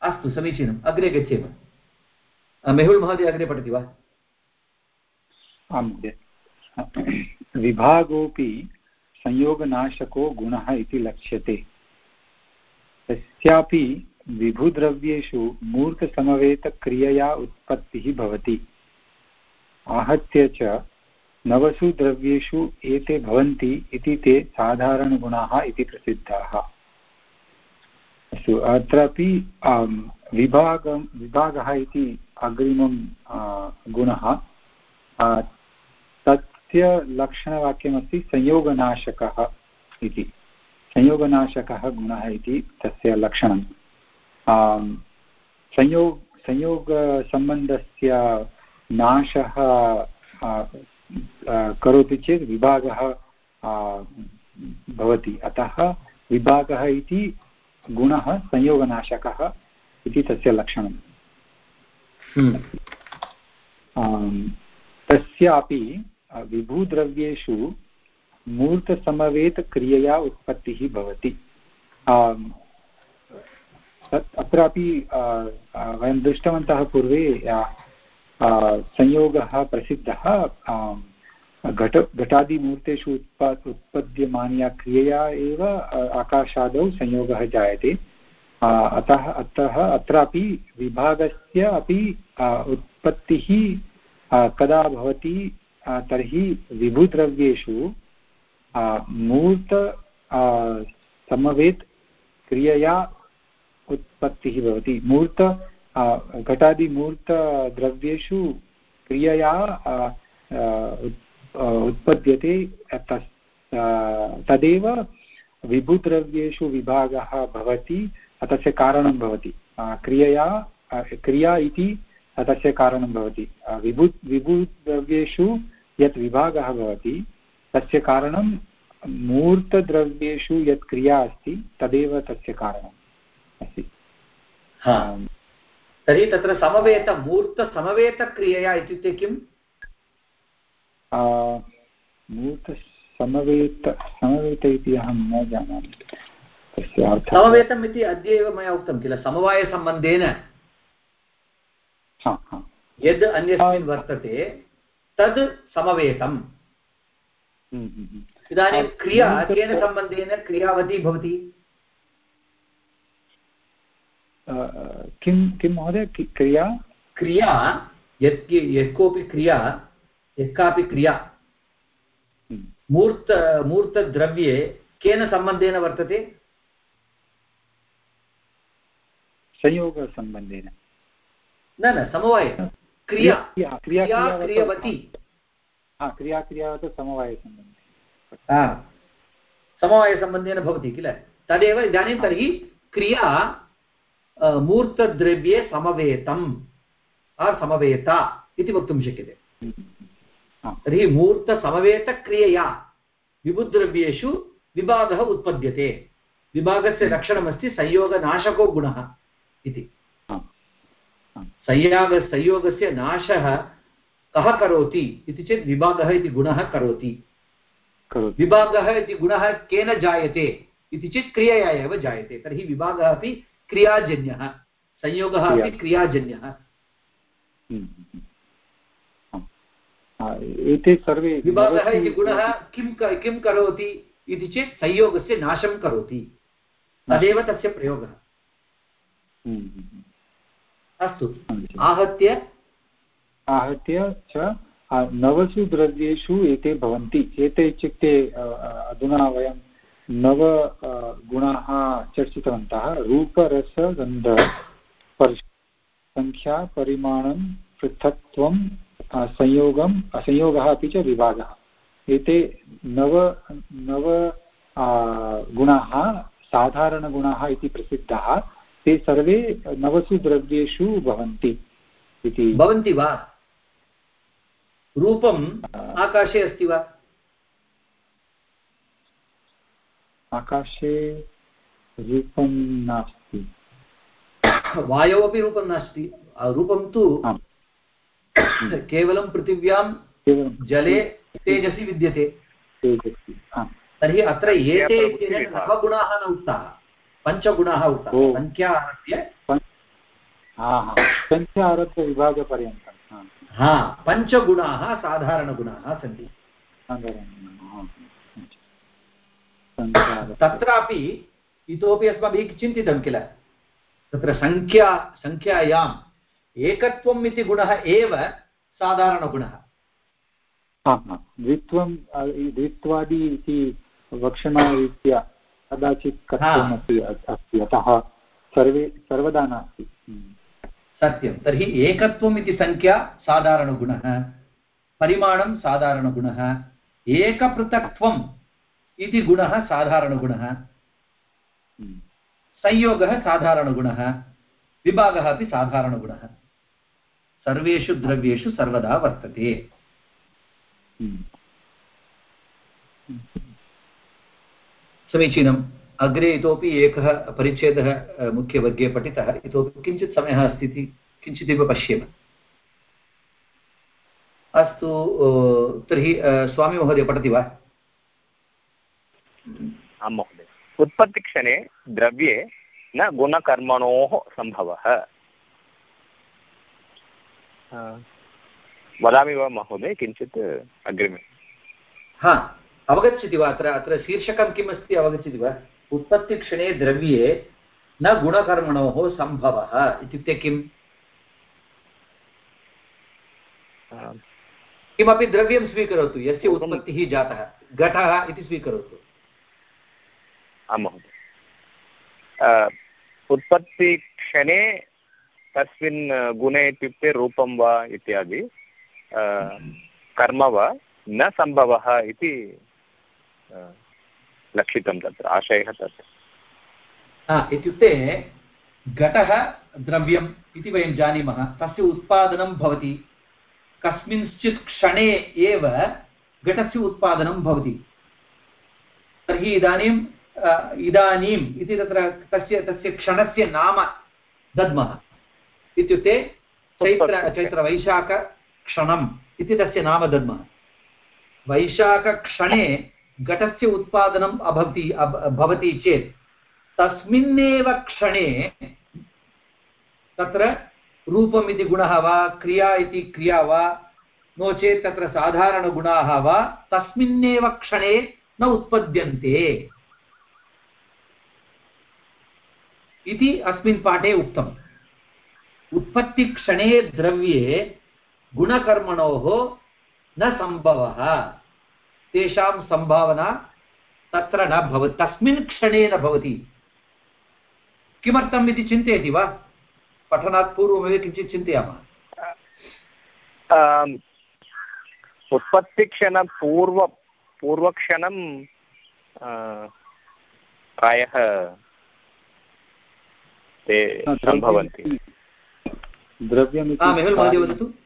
अस्तु, समीचीनम्। अग्रे गच्छेम। मेहुल् महोदय अग्रे पठति वा? आं विभागोऽपि संयोगनाशको गुणः इति लक्ष्यते। तस्यापि विभुद्रव्येषु मूर्तसमवेतक्रियया उत्पत्तिः भवति। आहत्य च नवसु द्रव्येषु एते भवन्ति इति ते साधारणगुणाः इति प्रसिद्धाः। अस्तु, अत्रापि विभागं, विभागः इति अग्रिमं गुणः। तस्य लक्षणवाक्यमस्ति संयोगनाशकः इति। संयोगनाशकः गुणः इति तस्य लक्षणं। संयोग संयोगसम्बन्धस्य नाशः करोति चेत् विभागः भवति। अतः विभागः इति गुणः संयोगनाशकः इति तस्य लक्षणं हम्म। तस्यापि विभूद्रव्येषु मूर्तसमवेतक्रियया उत्पत्तिः भवति। अत्रापि वयं दृष्टवन्तः पूर्वे संयोगः प्रसिद्धः घट, घटादिमूर्तेषु उत्पा, उत्पद्यमानया क्रियया एव आकाशादौ संयोगः जायते। अतः अतः, अत्रापि विभागस्य अपि उत्पत्तिः कदा भवति तर्हि विभुद्रव्येषु मूर्त समवेत् क्रियया उत्पत्तिः भवति मूर्त घटादिमूर्तद्रव्येषु क्रियया उत्पद्यते तस् तदेव विभुद्रव्येषु विभागः भवति तस्य कारणं भवति क्रियया क्रिया इति तस्य कारणं भवति विभु विभुद्रव्येषु यत् विभागः भवति तस्य कारणं मूर्तद्रव्येषु यत् क्रिया अस्ति तदेव तस्य कारणम् अस्ति। तर्हि तत्र समवेत मूर्तसमवेतक्रियया इत्युक्ते किम्? मूर्तसमवेत समवेत इति अहं न जानामि। तस्य समवेतम् इति अद्य एव मया उक्तं किल समवायसम्बन्धेन? हा हा। यद् अन्यस्मिन् वर्तते तद् समवेतम्। इदानीं क्रिया केन सम्बन्धेन क्रियावती भवति। किं किं महोदय क्रिया? क्रिया यत् यः कोऽपि क्रिया यः कापि क्रिया हम्म, मूर्त मूर्तद्रव्ये केन सम्बन्धेन वर्तते? संयोगसम्बन्धेन न न समवाय। क्रिया क्रिया क्रिया क्रिया क्रियावत्- क्रियवती। हा क्रिया क्रियावत् समवायसम्बन्धे समवायसम्बन्धेन भवति किल? तदेव इदानीं तर्हि क्रिया मूर्तद्रव्ये समवेतम् आर् समवेता इति वक्तुं शक्यते। हम्म, तर्हि मूर्तसमवेतक्रियया विभुद्रव्येषु विभागः उत्पद्यते। विभागस्य लक्षणमस्ति संयोगनाशको गुणः इति। संयोग संयोगस्य नाशः कः करोति इति चेत् विभागः इति गुणः करोति। करोति। विभागः इति गुणः केन जायते इति चेत् क्रियया एव जायते। तर्हि विभागः अपि क्रियाजन्यः संयोगः अपि क्रियाजन्यः। हम्म, हम्म, हा। हा, एते सर्वे विभागः इति गुणः किं किं करोति इति चेत् संयोगस्य नाशं करोति। तदेव तस्य प्रयोगः। हम्म, हम्म, हम्म। अस्तु। आहत्य आहत्य च नवसु द्रव्येषु एते भवन्ति। एते इत्युक्ते अधुना वयं नव गुणाः चर्चितवन्तः। रूपरसगन्ध सङ्ख्या परिमाणं, पृथक्त्वं संयोगम् असंयोगः अपि च विभागः। एते नव नव गुणाः, साधारणगुणाः इति प्रसिद्धाः। ते सर्वे नवसु द्रव्येषु भवन्ति इति। भवन्ति वा? रूपम् आकाशे अस्ति वा? आकाशे रूपं नास्ति। वायौ अपि रूपं नास्ति। रूपं तु केवलं पृथिव्यां जले तेजसि विद्यते। तर्हि अत्र एते। नवगुणाः न उक्ताः। पञ्चगुणाः उक्ताः। सङ्ख्या आरभ्य हा हा पञ्च आरभ्य विभागपर्यन्तं हा पञ्चगुणाः साधारणगुणाः सन्ति। तत्रापि इतोपि अस्माभिः चिन्तितं किल? तत्र सङ्ख्या सङ्ख्यायाम् एकत्वम् इति गुणः एव साधारणगुणः। हा हा द्वित्वं द्वित्वादि इति वक्षमाणरीत्या कदाचित् कथमपि अस्ति। अतः सर्वे सर्वदा नास्ति। सत्यं तर्हि एकत्वम् इति सङ्ख्या साधारणगुणः, परिमाणं साधारणगुणः, एकपृथक्त्वम् इति गुणः साधारणगुणः। संयोगः साधारणगुणः, विभागः अपि साधारणगुणः सर्वेषु द्रव्येषु सर्वदा वर्तते। समीचीनम् अग्रे इतोपि एकः परिच्छेदः मुख्यवर्गे पठितः इतोपि किञ्चित् समयः अस्ति इति किञ्चिदिव पश्येम। अस्तु तर्हि स्वामीमहोदय पठति वा? आं महोदय। उत्पत्तिक्षणे द्रव्ये न गुणकर्मणोः सम्भवः। वदामि वा महोदय किञ्चित् अग्रिमे। हा अवगच्छति वा अत्र? अत्र शीर्षकं किम् अस्ति अवगच्छति वा? उत्पत्तिक्षणे द्रव्ये न गुणकर्मणोः सम्भवः। इत्युक्ते किम्? किमपि द्रव्यं स्वीकरोतु यस्य उत्पत्तिः जातः घटः इति स्वीकरोतु। आं महोदय। उत्पत्तिक्षणे तस्मिन् गुणे इत्युक्ते रूपं वा इत्यादि कर्म वा न सम्भवः इति लक्षितं तत्र आशयः तत्। इत्युक्ते घटः द्रव्यम् इति वयं जानीमः तस्य उत्पादनं भवति। कस्मिंश्चित् क्षणे एव घटस्य उत्पादनं भवति। तर्हि इदानीं इदानीम् इति तत्र तस्य तस्य क्षणस्य नाम दद्मः। इत्युक्ते चैत्र चैत्रवैशाखक्षणम् इति तस्य नाम दद्मः। वैशाखक्षणे घटस्य उत्पादनम् अभवति, अभ- भवति चेत् तस्मिन्नेव क्षणे तत्र रूपम् इति गुणः वा, क्रिया इति क्रिया वा, नो चेत् तत्र साधारणगुणाः वा, तस्मिन्नेव क्षणे न उत्पद्यन्ते। इति अस्मिन् पाठे उक्तम्। उत्पत्तिक्षणे द्रव्ये गुणकर्मणोः न सम्भवः। तेषां सम्भावना तत्र न भवति तस्मिन् क्षणे न भवति। किमर्थम् इति चिन्तयति वा? पठनात् पूर्वमेव किञ्चित् चिन्तयामः। उत्पत्तिक्षणपूर्व पूर्वक्षणं प्रायः ते सम्भवन्ति। द्रव्यमिति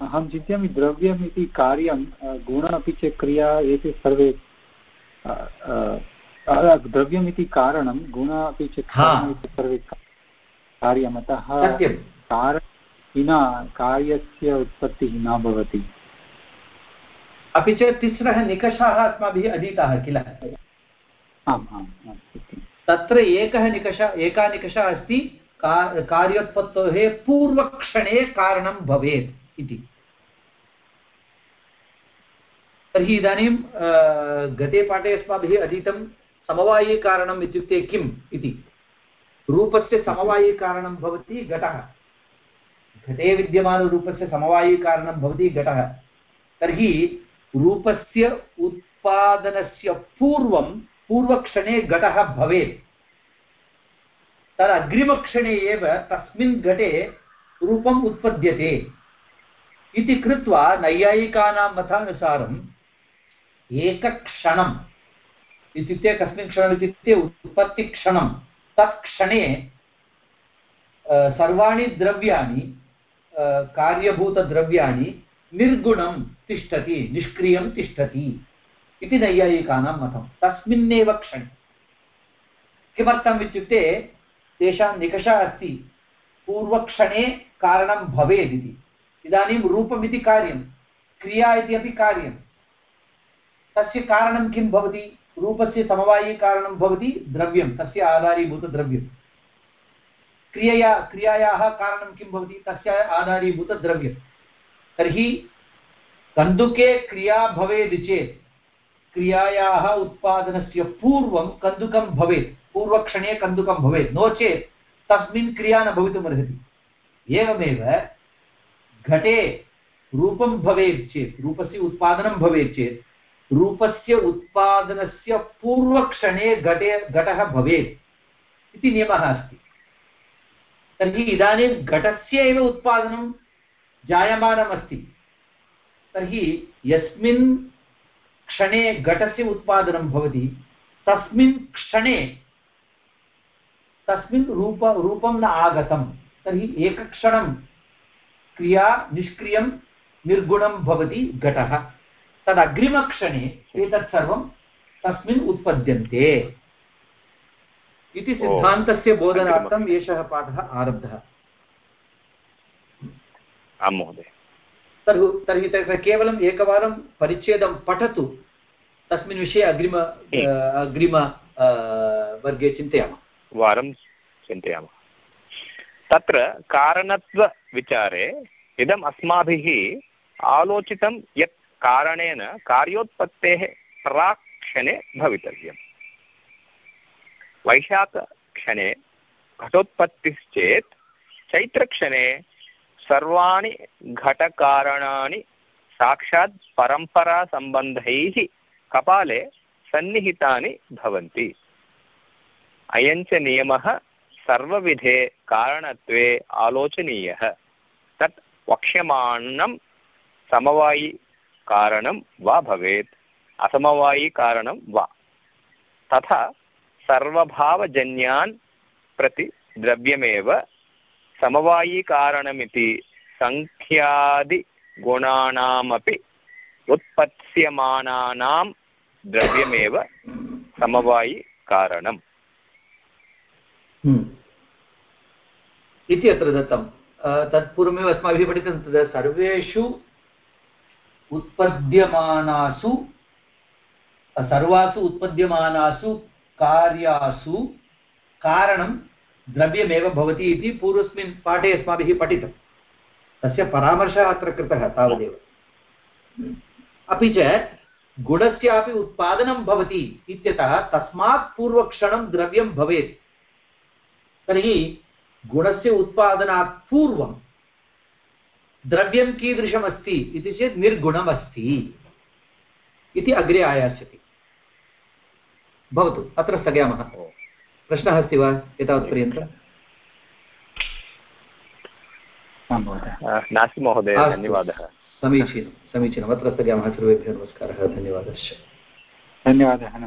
अहं चिन्तयामि द्रव्यम् इति कार्यं गुण अपि च क्रिया एते सर्वे द्रव्यम् इति कारणं गुण अपि च सर्वे कार्यम् अतः कारण विना कार्यस्य उत्पत्तिः न भवति। अपि च तिस्रः निकषाः अस्माभिः अधीताः किल? आम् आम् तत्र एकः निकष एका निकषः अस्ति का कार्योत्पत्तेः पूर्वक्षणे कारणं भवेत्। इति। तर्हि इदानीं गते पाठे अस्माभिः अधीतं समवायीकारणम् इत्युक्ते किम् इति। रूपस्य समवायीकारणं भवति घटः। घटे विद्यमानरूपस्य समवायीकारणं भवति घटः। तर्हि रूपस्य उत्पादनस्य पूर्वं, पूर्वक्षणे घटः भवेत्। तदग्रिमक्षणे एव तस्मिन् घटे रूपम् उत्पद्यते। इति कृत्वा नैयायिकानां मतानुसारम् एकक्षणम् इत्युक्ते कस्मिन् क्षणम् इत्युक्ते उत्पत्तिक्षणं तत्क्षणे सर्वाणि द्रव्याणि कार्यभूतद्रव्याणि निर्गुणं तिष्ठति, निष्क्रियं तिष्ठति इति नैयायिकानां मतं। तस्मिन्नेव क्षणे। किमर्थम् इत्युक्ते तेषां निकषः अस्ति, पूर्वक्षणे कारणं भवेत् इति इदानीं रूपमिति कार्यं, क्रिया इति अपि कार्यं। तस्य कारणं किं भवति? रूपस्य समवायीकारणं भवति द्रव्यं, तस्य आधारीभूतद्रव्यं क्रियया, क्रियायाः कारणं किं भवति? तस्य आधारीभूतद्रव्यं तर्हि कन्दुके क्रिया भवेत् चेत्, क्रियायाः उत्पादनस्य पूर्वं कन्दुकं भवेत्, पूर्वक्षणे कन्दुकं भवेत्। नो चेत् तस्मिन् क्रिया न भवितुमर्हति। एवमेव घटे रूपं भवेत् चेत्, रूपस्य उत्पादनं भवेत् चेत्, रूपस्य उत्पादनस्य पूर्वक्षणे घटे, घटः भवेत् इति नियमः अस्ति। तर्हि इदानीं घटस्य एव उत्पादनं जायमानमस्ति। तर्हि यस्मिन् क्षणे घटस्य उत्पादनं भवति, तस्मिन् क्षणे, तस्मिन् रूप, रूपं न आगतं, तर्हि एकक्षणं क्रिया निष्क्रियं निर्गुणं भवति घटः। तदग्रिमक्षणे एतत् सर्वं तस्मिन् उत्पद्यन्ते। इति सिद्धान्तस्य बोधनार्थम् एषः पाठः आरब्धः। आं महोदय। तर्हि तर्हि तत्र केवलम् एकवारं परिच्छेदं पठतु। तस्मिन् विषये अग्रिम अग्रिम वर्गे चिन्तयामः। वारं चिन्तयामः। तत्र कारणत्वविचारे इदम् अस्माभिः आलोचितं यत् कारणेन कार्योत्पत्तेः प्राक्क्षणे भवितव्यम्। वैशाखक्षणे घटोत्पत्तिश्चेत् चैत्रक्षणे सर्वाणि घटकारणानि साक्षात् परम्परासम्बन्धैः कपाले सन्निहितानि भवन्ति। अयञ्च नियमः सर्वविधे कारणत्वे आलोचनीयः तत् वक्ष्यमाणं समवायि कारणं वा भवेत् असमवायिकारणं वा तथा सर्वभावजन्यान् प्रति द्रव्यमेव समवायिकारणमिति सङ्ख्यादिगुणानामपि उत्पत्स्यमानानां द्रव्यमेव समवायिकारणम्। इति अत्र दत्तं तत्पूर्वमेव अस्माभिः पठितं तद् सर्वेषु उत्पद्यमानासु, सर्वासु उत्पद्यमानासु कार्यासु कारणं द्रव्यमेव भवति इति पूर्वस्मिन् पाठे अस्माभिः पठितं। तस्य परामर्शः अत्र कृतः तावदेव। अपि च गुणस्यापि उत्पादनं भवति इत्यतः तस्मात् पूर्वक्षणं द्रव्यं भवेत्। तर्हि गुणस्य उत्पादनात् पूर्वं द्रव्यं कीदृशमस्ति इति चेत् निर्गुणमस्ति इति अग्रे आयास्यति। भवतु अत्र स्थगयामः। प्रश्नः अस्ति वा एतावत्पर्यन्तम् नास्ति महोदय धन्यवादः। समीचीनं समीचीनम्। अत्र स्थगयामः सर्वेभ्यः नमस्कारः धन्यवादश्च। धन्यवादः